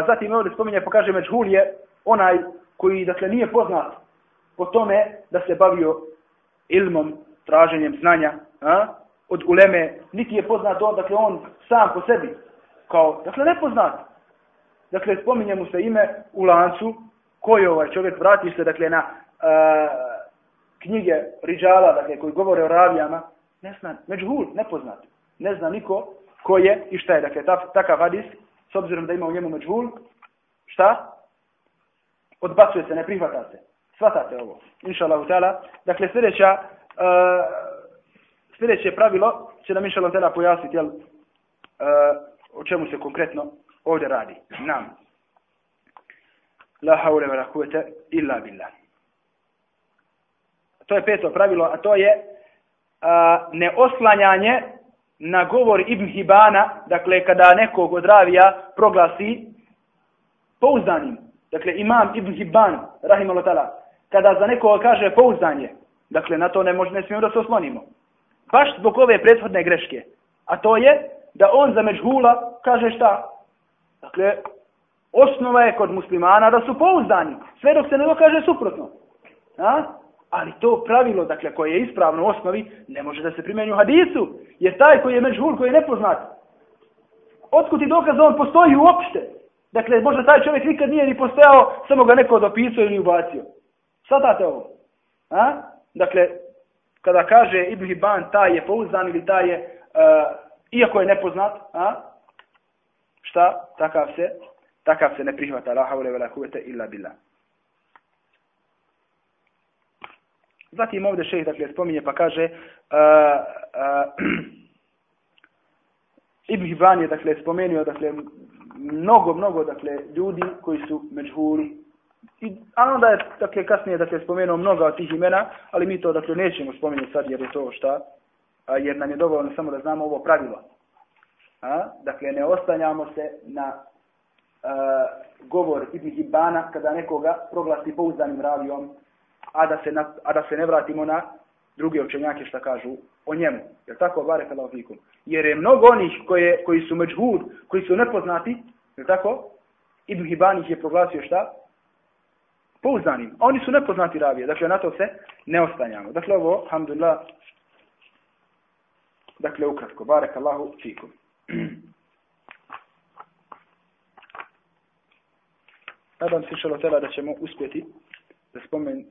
zatim ovdje spominje, pokaže međhul je onaj koji, dakle, nije poznat po tome da se bavio ilmom, traženjem znanja, a? od uleme, niti je poznat on, dakle on sam po sebi, kao, dakle nepoznat. Dakle, spominje mu se ime u lancu, koji ovaj čovjek vrati se, dakle, na uh, knjige Ridžala, dakle, koji govore o ravijama, ne zna, međuhul, nepoznat. Ne zna niko ko je i šta je, dakle, ta, takav hadis, s obzirom da ima u njemu međuhul, šta? Odbacuje se, ne prihvata se. Svatate ovo, inša Allah. Dakle, sljedeća, uh, sljedeće pravilo će nam inša Allah pojasniti, jel, uh, o čemu se konkretno ovdje radi. Nam. La haule kuvete illa billah. To je peto pravilo, a to je uh, neoslanjanje na govor Ibn Hibana, dakle kada nekog od ravija proglasi pouzdanim. Dakle, imam Ibn Hibban, rahimahullah ta'ala, kada za nekoga kaže pouzdanje, dakle na to ne, može, ne smijemo da se oslonimo. Baš zbog ove prethodne greške. A to je da on za međhula kaže šta? Dakle, osnova je kod muslimana da su pouzdani. Sve dok se ne dokaže suprotno. A? Ali to pravilo, dakle, koje je ispravno u osnovi, ne može da se primjenju hadisu. Jer taj koji je međhul, koji je nepoznat, otkud ti dokaz da on postoji uopšte? Dakle, možda taj čovjek nikad nije ni postojao, samo ga neko dopisao ili ubacio. Svatate ovo? A? Dakle, kada kaže Ibn Hibban taj je pouzdan ili taj je, uh, iako je nepoznat, a? šta? Takav se, takav se ne prihvata. La haule illa billah. Zatim ovdje šeheh dakle, spominje pa kaže uh, uh, Ibn Hibban je dakle, spomenuo dakle, mnogo, mnogo dakle, ljudi koji su međhuli I, a onda je dakle, kasnije dakle, spomenuo mnoga od tih imena, ali mi to dakle, nećemo spomenuti sad jer je to šta, a, jer nam je dovoljno samo da znamo ovo pravilo. A? Dakle, ne ostanjamo se na a, govor Ibn Hibana kada nekoga proglasi pouzdanim ravijom, a da, se na, a da se ne vratimo na druge učenjake šta kažu o njemu. Jer tako, bare fikum. Jer je mnogo onih koje, koji su međhud, koji su nepoznati, jer tako, Ibn Hibban ih je proglasio šta? pouzdanim. Oni su nepoznati ravije, dakle na to se ne ostanjamo. Dakle ovo, alhamdulillah, dakle ukratko, barek Allahu fikum. Nadam se šalo tela da ćemo uspjeti da spomenemo,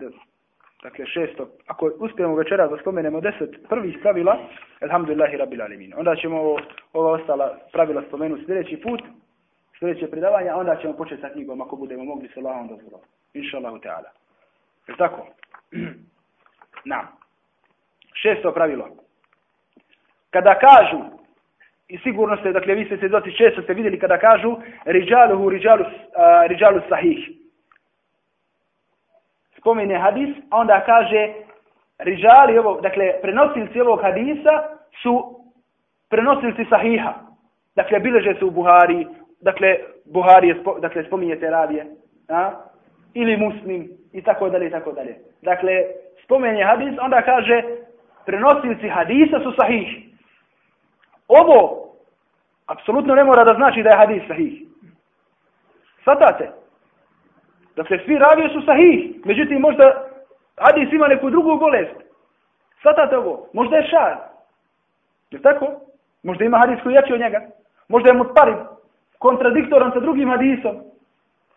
dakle šesto, ako uspijemo večera da spomenemo deset prvih pravila, alhamdulillahi rabbil alimin. Onda ćemo ovo, ova ostala pravila spomenuti sljedeći put, sljedeće predavanja, a onda ćemo početi sa knjigom ako budemo mogli sa Allahom dozvolom. Inša Allahu Teala. Tako? Na. Šesto pravilo. Kada kažu, i sigurno ste, dakle, vi ste se doći često ste vidjeli kada kažu riđaluhu riđalu, uh, riđalu sahih. Spomene hadis, a onda kaže riđali ovo, dakle, prenosilci ovog hadisa su prenosilci sahiha. Dakle, bileže se u Buhari, dakle, Buhari je, spo, dakle, spominjete ravije, a? ili muslim, i tako dalje, i tako dalje. Dakle, spomenje hadis, onda kaže, prenosilci hadisa su sahih. Ovo, apsolutno ne mora da znači da je hadis sahih. Svatate? Dakle, svi ravije su sahih, međutim, možda hadis ima neku drugu bolest. Svatate ovo? Možda je šar. Je tako? Možda ima hadis koji jači od njega. Možda je mu parim, kontradiktoran sa drugim hadisom.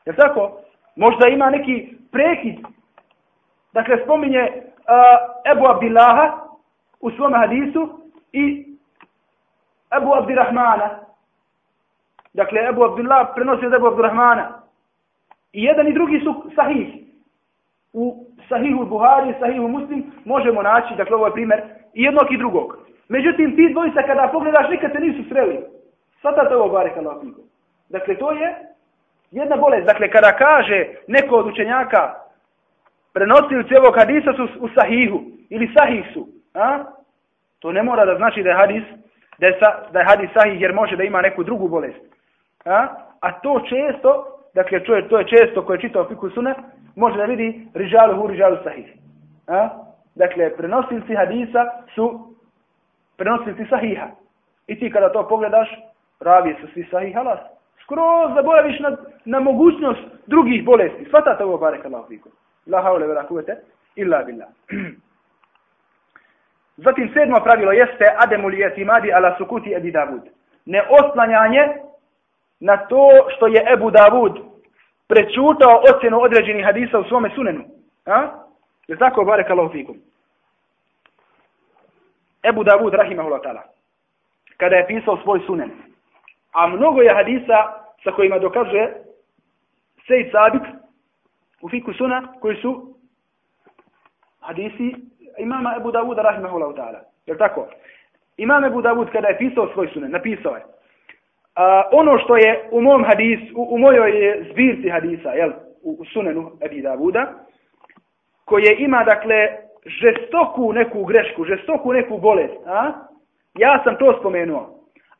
Je tako? Možda ima neki prekid. Dakle, spominje uh, Ebu Abdillaha u svom hadisu i Ebu Abdirahmana. Dakle, Ebu Abdillah prenosi od Ebu Abdirahmana. I jedan i drugi su sahih. U sahihu Buhari, sahihu Muslim možemo naći, dakle ovo je primjer, i jednog i drugog. Međutim, ti dvojica kada pogledaš nikad te nisu sreli. Svatate ovo barek Allah Dakle, to je jedna bolest. Dakle, kada kaže neko od učenjaka prenosilci ovog hadisa su u sahihu ili sahih su, a? to ne mora da znači da je hadis da je, sa, da je hadis sahih jer može da ima neku drugu bolest. A, a to često, dakle čuje, to je često koje je čitao fiku suna, može da vidi rižalu hu rižalu sahih. A? Dakle, prenosilci hadisa su prenosilci sahiha. I ti kada to pogledaš, ravije su svi sahih halas. Skroz zaboraviš na, na mogućnost drugih bolesti. Svatate ovo barek Allah fiku. La haule vera kuvete illa billah. Zatim sedmo pravilo jeste ademul jetimadi ala sukuti Ebi Davud. Ne oslanjanje na to što je Ebu Davud prečutao ocjenu određenih hadisa u svome sunenu. A? Je tako, barek Allah fikum. Ebu Davud, rahimahullah ta'ala, kada je pisao svoj sunen, a mnogo je hadisa sa kojima dokazuje Sejid Sabit u fiku suna, koji su hadisi imama Ebu Davuda rahimahullahu ta'ala. Je tako? Imam Ebu Davud kada je pisao svoj sunen, napisao je. A, ono što je u mom hadis, u, u mojoj zbirci hadisa, jel, u, u sunenu Ebu Davuda, koje ima, dakle, žestoku neku grešku, žestoku neku bolest, a? ja sam to spomenuo.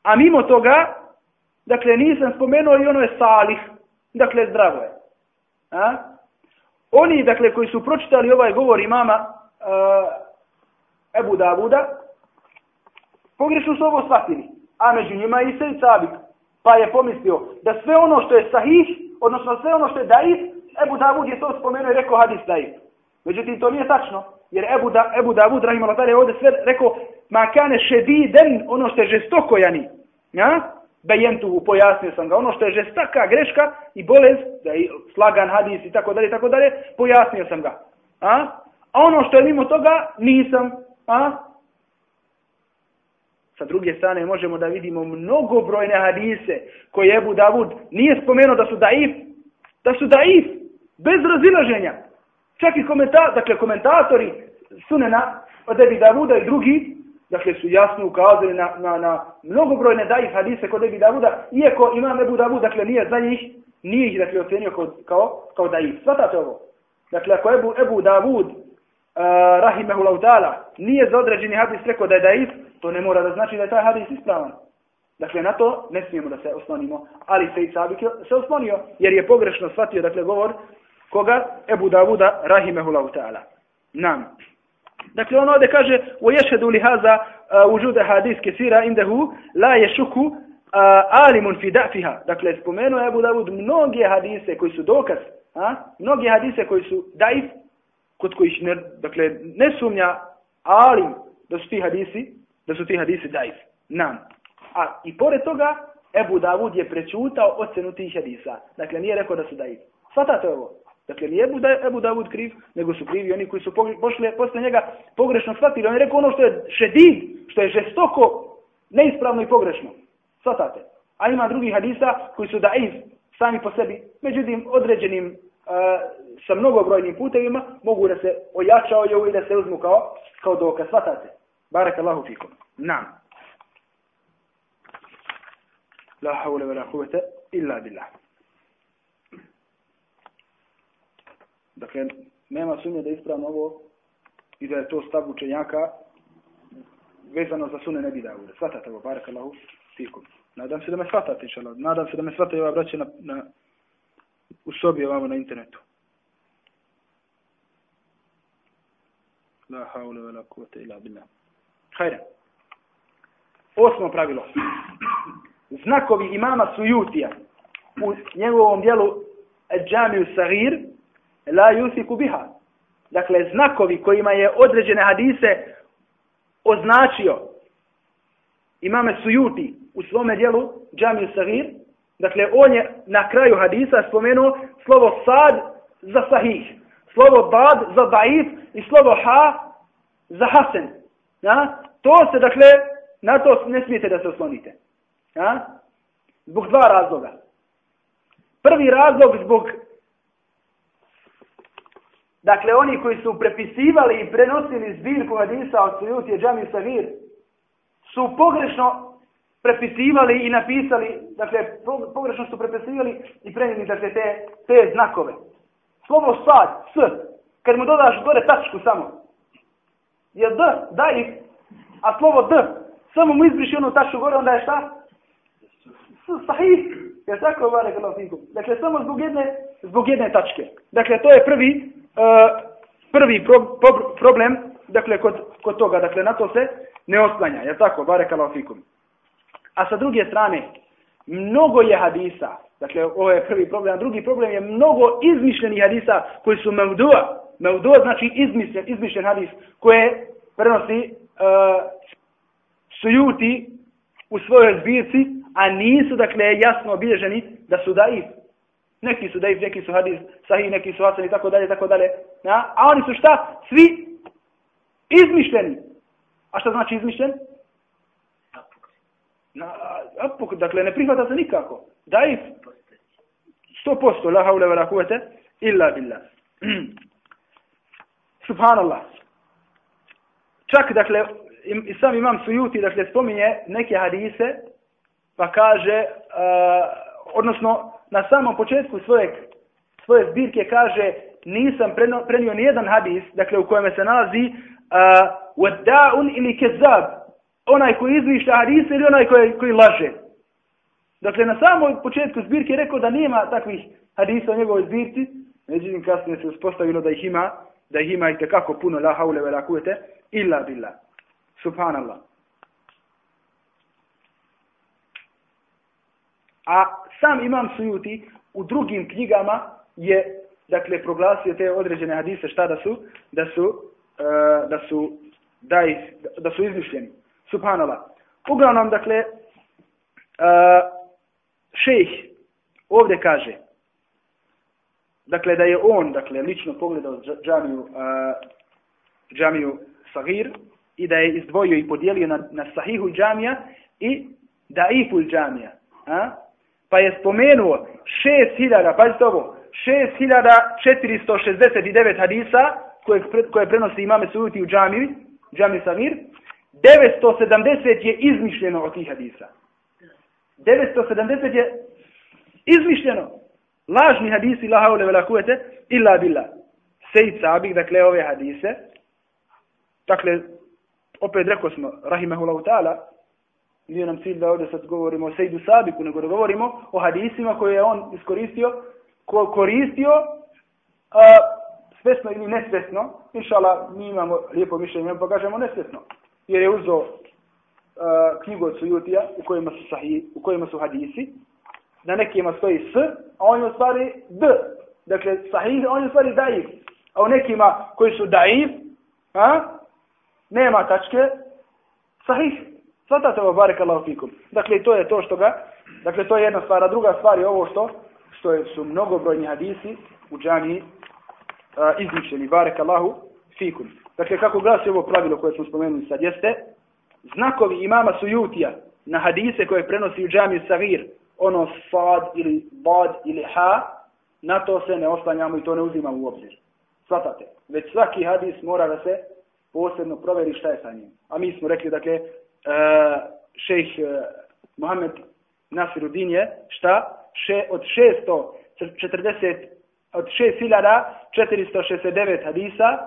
A mimo toga, dakle, nisam spomenuo i ono je salih, dakle, zdravo je. A? Oni, dakle, koji su pročitali ovaj govor imama uh, Ebu Davuda, pogrešno su ovo shvatili. A među njima i se Sabik. Pa je pomislio da sve ono što je sahih, odnosno sve ono što je daif, Ebu Davud je to spomenuo i rekao hadis daif. Međutim, to nije tačno. Jer Ebu, da, Ebu Davud, rahim Allah, je ovdje sve rekao, ma kane šediden, ono što je žestoko jani. Ja? Bejentu, pojasnio sam ga. Ono što je žestaka greška i bolest, da je slagan hadis i tako dalje, tako dalje, pojasnio sam ga. A? A ono što je mimo toga, nisam. A? Sa druge strane možemo da vidimo mnogobrojne hadise koje Ebu Davud nije spomenuo da su daif, da su daif, bez razilaženja. Čak i komenta, dakle, komentatori sunena od Ebi Davuda i drugi, dakle, su jasno ukazali na, na, na mnogobrojne daif hadise kod Ebi Davuda, iako imam Ebu Davud, dakle, nije za njih, nije ih, dakle, ocenio kao, kao, kao daif. Svatate ovo? Dakle, ako Ebu, Ebu Davud rahimehullahu ta'ala, nije za određeni hadis rekao da je daif, to ne mora da znači da je taj hadis ispravan. Dakle, na to ne smijemo da se oslonimo, ali se i sabik se oslonio, jer je pogrešno shvatio, dakle, govor koga? Ebu Davuda, rahimehullahu ta'ala. Nam. Dakle, ono ovdje kaže, u ješhedu li haza uđude hadis kesira indehu, la je šuku alimun fi da'fiha. Dakle, spomenuo Ebu Davud mnoge hadise koji su dokaz, a? mnoge hadise koji su daif, kod kojih ne, dakle, ne sumnja alim da su ti hadisi, da su ti hadisi daif. Nam. A i pored toga, Ebu Davud je prečutao ocenu tih hadisa. Dakle, nije rekao da su daif. Svatate ovo? Dakle, nije Ebu, da, Ebu Davud kriv, nego su krivi oni koji su pošli posle njega pogrešno shvatili. On je rekao ono što je šedid, što je žestoko, neispravno i pogrešno. Svatate? A ima drugih hadisa koji su daif sami po sebi, međutim određenim uh, sa mnogobrojnim putevima mogu da se ojačaju i da se uzmu kao, kao dokaz. Svatate. Allahu fikum. Nam. La haule ve la kuvvete illa billah. Dakle, nema sumnje da ispravno ovo i da je to stav učenjaka vezano za sune nebi Davuda. Svatate ovo, barek Allahu fikum. Nadam se da me shvatate, inšala. Nadam se da me shvatate ova braća na, na, u sobi ovamo na internetu. La haule ve la kuvvete illa billah. Hajde. Osmo pravilo. Znakovi imama Sujutija u njegovom dijelu Džamiju Sagir la yusiku biha. Dakle, znakovi kojima je određene hadise označio imame Sujuti u svome dijelu Džamiju Sagir, dakle, on je na kraju hadisa spomenuo slovo sad za sahih, slovo bad za daif i slovo ha za hasen. Ja? To se, dakle, na to ne smijete da se oslonite. Ja? Zbog dva razloga. Prvi razlog zbog Dakle, oni koji su prepisivali i prenosili zbirku hadisa od Sujutije Džami Savir, su pogrešno prepisivali i napisali, dakle, pogrešno su prepisivali i prenijeli, dakle, te, te znakove. Slovo sad, s, kad mu dodaš gore tačku samo, je d, da ih, a slovo d, samo mu izbriši onu tačku gore, onda je šta? Sahih, je tako, fikum. Dakle, samo zbog jedne, zbog jedne tačke. Dakle, to je prvi, uh, prvi pro, pro, problem, dakle, kod, kod toga, dakle, na to se ne oslanja, je tako, bare fikum. A sa druge strane, mnogo je hadisa, dakle, ovo je prvi problem, a drugi problem je mnogo izmišljenih hadisa koji su mevdua, mevdua znači izmišljen, izmišljen hadis, koje prenosi uh, sujuti u svojoj zbirci, a nisu, dakle, jasno obilježeni da su daif. Neki su daif, neki su hadis, sahih, neki su hasan i tako dalje, tako dalje. Ja? A oni su šta? Svi izmišljeni. A šta znači izmišljen? Na, apuk, dakle, ne prihvata se nikako. Daif, sto posto, la haule wa la illa billah. Subhanallah. Čak, dakle, i sam imam sujuti, dakle, spominje neke hadise, pa kaže, uh, odnosno, na samom početku svojeg, svoje zbirke kaže, nisam preno, prenio nijedan hadis, dakle, u kojem se nalazi uh, ili kezab, onaj koji izmišlja hadise ili onaj koji, koji laže. Dakle, na samom početku zbirke rekao da nema takvih hadisa u njegovoj zbirci, međutim kasnije se uspostavilo da ih ima, da ih ima i puno, la haule ve kuvete, illa billah. Subhanallah. A sam imam sujuti u drugim knjigama je dakle proglasio te određene hadise šta da su da su uh, da su da, da su izmišljeni. Subhanallah. Uglavnom dakle uh, šejh ovdje kaže dakle da je on dakle lično pogledao džamiju džamiju Sagir i da je izdvojio i podijelio na, na sahihu džamija i daifu džamija. A? Pa je spomenuo 6000, pazite ovo, 6469 hadisa koje, koje prenosi imame sujuti u džamiji, džami Savir, 970 je izmišljeno od tih hadisa. 970 je izmišljeno. Lažni hadisi, la haule vela kuvete, illa billah. Sejid Sabik, dakle, ove hadise, dakle, opet rekao smo, rahimahullahu ta'ala, nije nam cilj da ovdje sad govorimo o Sejdu Sabiku, nego da govorimo o hadisima koje je on iskoristio, ko koristio a, svesno ili nesvesno, inšala, mi imamo lijepo mišljenje, pa kažemo nesvesno, jer je uzo a, knjigu od Sujutija u kojima su, sahi, u kojima su hadisi, na nekima stoji S, a on je u stvari D. Dakle, sahih, on je u stvari daif. A u nekima koji su daif, a, nema tačke, sahih. Svatate ovo, barek Allah fikum. Dakle, to je to što ga, dakle, to je jedna stvar, a druga stvar je ovo što, što je, su mnogobrojni hadisi u džaniji uh, izmišljeni, barek Allahu fikum. Dakle, kako glasi ovo pravilo koje smo spomenuli sad, jeste, znakovi imama su jutija, na hadise koje prenosi u džamiju Savir, ono sad ili bad ili ha, na to se ne oslanjamo i to ne uzimamo u obzir. Svatate. Već svaki hadis mora da se posebno proveri šta je sa njim. A mi smo rekli, dakle, uh, šejh uh, Mohamed Nasirudin je šta? Še, od 640 od 6469 hadisa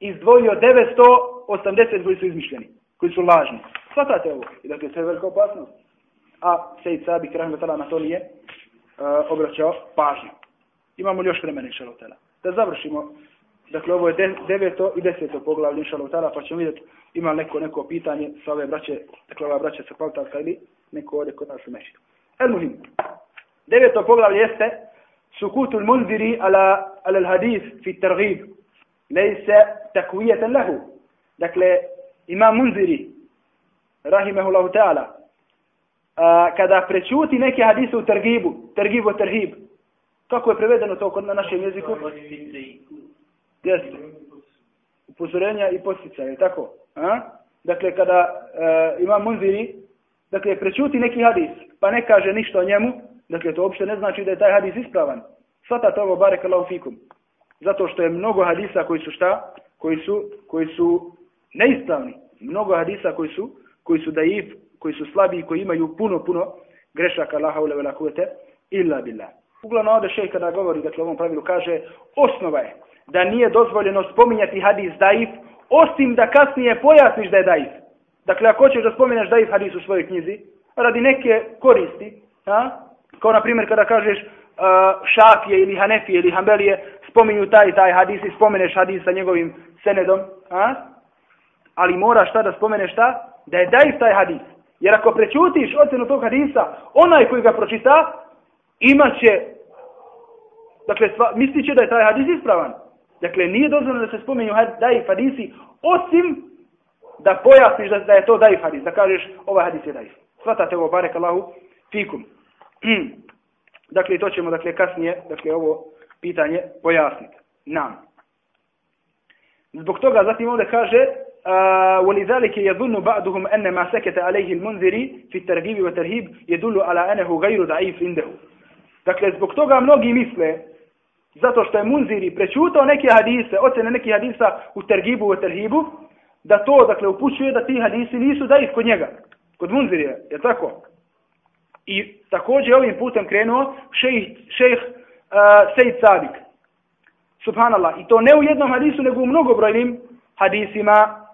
izdvojio 980 koji su izmišljeni, koji su lažni. Svatate ovo. I dakle, to je velika opasnost a Sejid Sabik Rahmetala na to nije e, obraćao pažnju. Imamo li još vremena inšalotela? Da završimo. Dakle, ovo je deveto i deseto poglavlje inšalotela, pa ćemo vidjeti ima neko neko pitanje sa ove braće, dakle ova braća sa Kvaltavka ili neko ovdje kod nas u mešitu. El muhim. Deveto poglavlje jeste sukutul munziri ala al hadis fi targhib lejse takvijeten lehu. Dakle, ima munziri rahimehullahu ta'ala kada prećuti neke hadise u tergibu tergibu terhib kako je prevedeno to kod na našem jeziku jeste upozorenja i posticaje tako a? dakle kada uh, imam munziri dakle prećuti neki hadis pa ne kaže ništa o njemu Dakle, to uopšte ne znači da je taj hadis ispravan. Svatate ovo barek fikum. Zato što je mnogo hadisa koji su šta? Koji su, koji su neispravni. Mnogo hadisa koji su, koji su daif, koji su slabi i koji imaju puno, puno grešaka Allaha ule vela kuvete illa billah. Uglavnom ovdje šej kada govori, dakle, ovom pravilu kaže, osnova je da nije dozvoljeno spominjati hadis daif, osim da kasnije pojasniš da je daif. Dakle, ako hoćeš da spominješ daif hadis u svojoj knjizi, radi neke koristi, a, Kao na primjer kada kažeš uh, šafije ili hanefije ili hambelije, spominju taj taj hadis i spomeneš hadis sa njegovim senedom, a? ali moraš šta da spomeneš šta? Da je daif taj hadis. Jer ako prećutiš ocenu tog hadisa, onaj koji ga pročita, imaće, dakle, sva, misli će da je taj hadis ispravan. Dakle, nije dozvoljeno da se spomenju daif hadisi, osim da pojasniš da, da je to daif hadis, da kažeš ovaj hadis je daif. Svatate ovo, barek Allahu, fikum. dakle, to ćemo dakle, kasnije dakle, ovo pitanje pojasniti. Nam. Zbog toga, zatim ovdje kaže ولذلك يظن بعضهم أن ما سكت عليه المنذري في الترغيب والترهيب يدل على أنه غير ضعيف عنده. Dakle, zbog toga mnogi misle, zato što je Munziri prečutao neke hadise, ocene nekih hadisa u tergibu i terhibu, da to, dakle, upućuje da ti hadisi nisu daif kod njega. Kod Munzirija, je tako? I također ovim putem krenuo šejh, šejh uh, Sejid Sadik. Subhanallah. I to ne u jednom hadisu, nego u mnogobrojnim hadisima.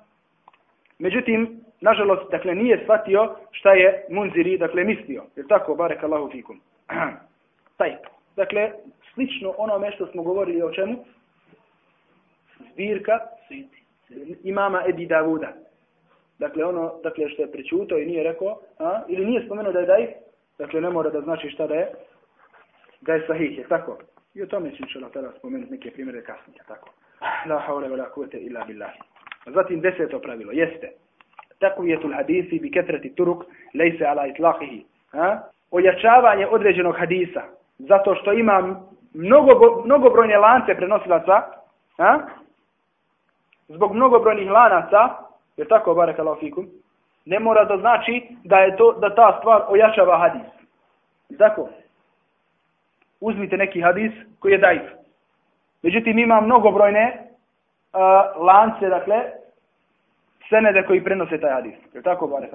Međutim, nažalost, dakle, nije shvatio šta je Munziri, dakle, mislio. Je tako, barek Allahu fikum. Taj. Dakle, slično onome što smo govorili o čemu? Zbirka imama Edi Davuda. Dakle, ono, dakle, što je pričutao i nije rekao, a? ili nije spomenuo da je daif, Dakle, ne mora da znači šta da je, da je sahih, je tako? I o tome ću inšala tada spomenuti neke primjere kasnije, tako? La haule wa la kuvete illa billahi. Zatim deseto pravilo, jeste. Takvijetul hadisi bi ketreti turuk lejse ala itlaqihi. Ha? Ojačavanje određenog hadisa, zato što ima mnogo, mnogobrojne lance prenosilaca, ha? zbog mnogobrojnih lanaca, je tako, barakallahu fikum, ne mora da znači da je to da ta stvar ojačava hadis. Tako. Uzmite neki hadis koji je daif. Međutim, ima mnogobrojne lance, dakle, senede koji prenose taj hadis. Je tako, bare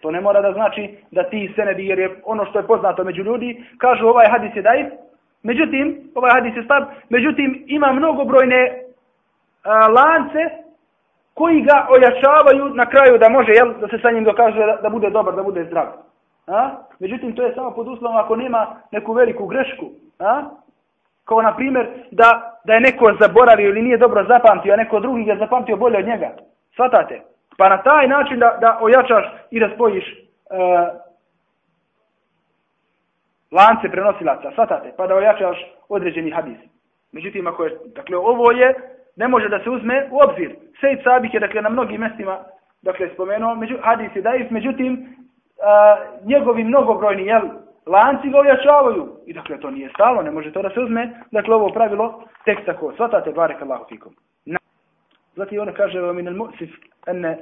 To ne mora da znači da ti senedi, jer je ono što je poznato među ljudi, kažu ovaj hadis je daif, međutim, ovaj hadis je međutim, ima mnogobrojne uh, lance koji ga ojačavaju na kraju da može jel, da se sa njim dokaže da, da bude dobar, da bude zdrav. A? Međutim, to je samo pod uslovom ako nema neku veliku grešku. A? Kao na primjer da, da je neko zaboravio ili nije dobro zapamtio, a neko drugi ga zapamtio bolje od njega. Svatate? Pa na taj način da, da ojačaš i da spojiš uh, lance prenosilaca. Svatate? Pa da ojačaš određeni hadis. Međutim, ako je, dakle, ovo je ne može da se uzme u obzir. Sejid Sabik je dakle na mnogim mjestima dakle spomenuo, među, hadis je daif, međutim a, njegovi mnogobrojni jel, lanci ga ojačavaju. I dakle to nije stalo, ne može to da se uzme. Dakle ovo pravilo tek tako. Svatate barek Allahu fikum. Na. Zatim on kaže min al-mu'sif an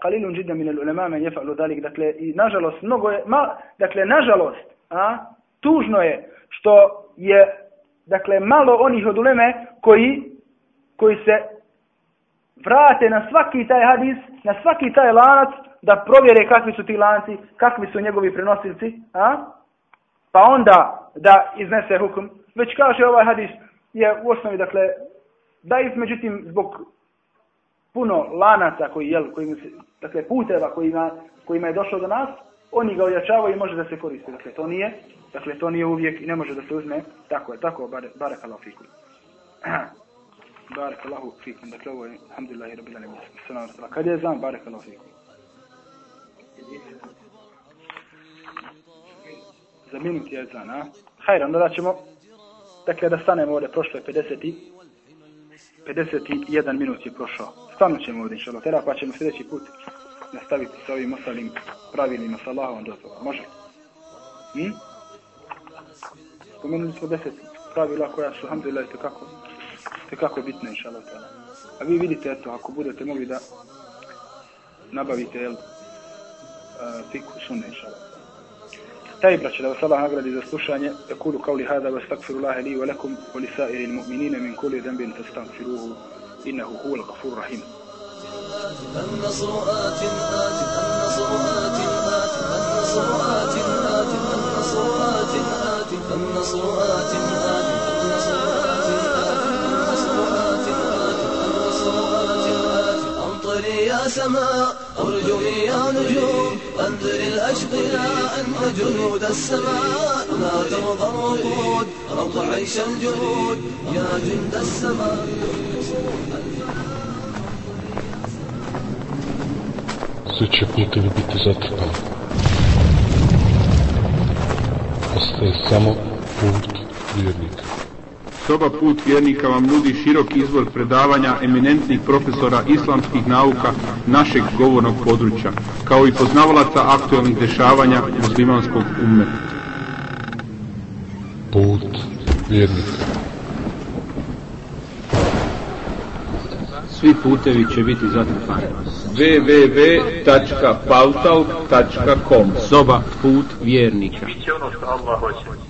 qalilun jiddan min al-ulama man yaf'alu dhalik dakle i nažalost mnogo je ma, dakle nažalost a tužno je što je dakle malo onih od uleme koji koji se vrate na svaki taj hadis, na svaki taj lanac da provjere kakvi su ti lanci, kakvi su njegovi prenosilci, a? Pa onda da iznese hukum. Već kaže ovaj hadis je u osnovi dakle da međutim zbog puno lanaca koji jel koji se, dakle puteva kojima kojima je došao do nas, oni ga ojačavaju i može da se koristi. Dakle to nije, dakle to nije uvijek i ne može da se uzme tako je, tako bare barakallahu fikum. barakallahu fikum. Dakle ovo je alhamdulillah rabbil alamin. Selam Kad je zan barakallahu fikum. Za minut je zan, a? Hajde, onda ćemo dakle da stanemo ovdje, prošlo je 50 51 minut je prošao. Stanut ćemo ovdje, inšalo, tera, pa ćemo sljedeći put nastaviti sa ovim ostalim pravilima sa Allahom dozvolom. Može? Hm? Spomenuli smo deset pravila koja su, alhamdulillah, tekako, tekako bitne, inšalo, tera. A vi vidite, eto, ako budete mogli da nabavite, jel, fiku sunne inša Taj braće, da vas Allah nagradi za slušanje, kulu kauli hada, vas takfiru lahe li, velakum, volisairi il mu'minine min kuli dembin, tastanfiruhu, innehu huval gafur rahim. النصر آت آت النصر آت آت النصر آت آت النصر آت آت النصر آت آت سماء أرجوي يا نجوم أنذر الأشقياء أن جنود السماء لا ترضى الرقود رض عيش الجنود يا جند السماء Sve će putevi biti zatrpani. Ostaje samo put vjernika. Soba Put vjernika vam nudi širok izbor predavanja eminentnih profesora islamskih nauka našeg govornog područja, kao i poznavalaca aktualnih dešavanja muslimanskog ummeta. Put vjernika. Svi putevi će biti zatrpani. www.pautal.com Soba Put vjernika. Ono što Allah hoće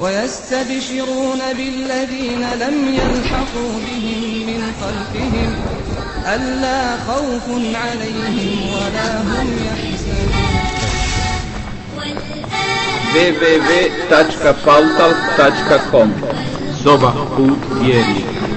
ويستبشرون بالذين لم يلحقوا بهم من خلفهم ألا خوف عليهم ولا هم يحزنون. www.pautal.com Soba put vjernika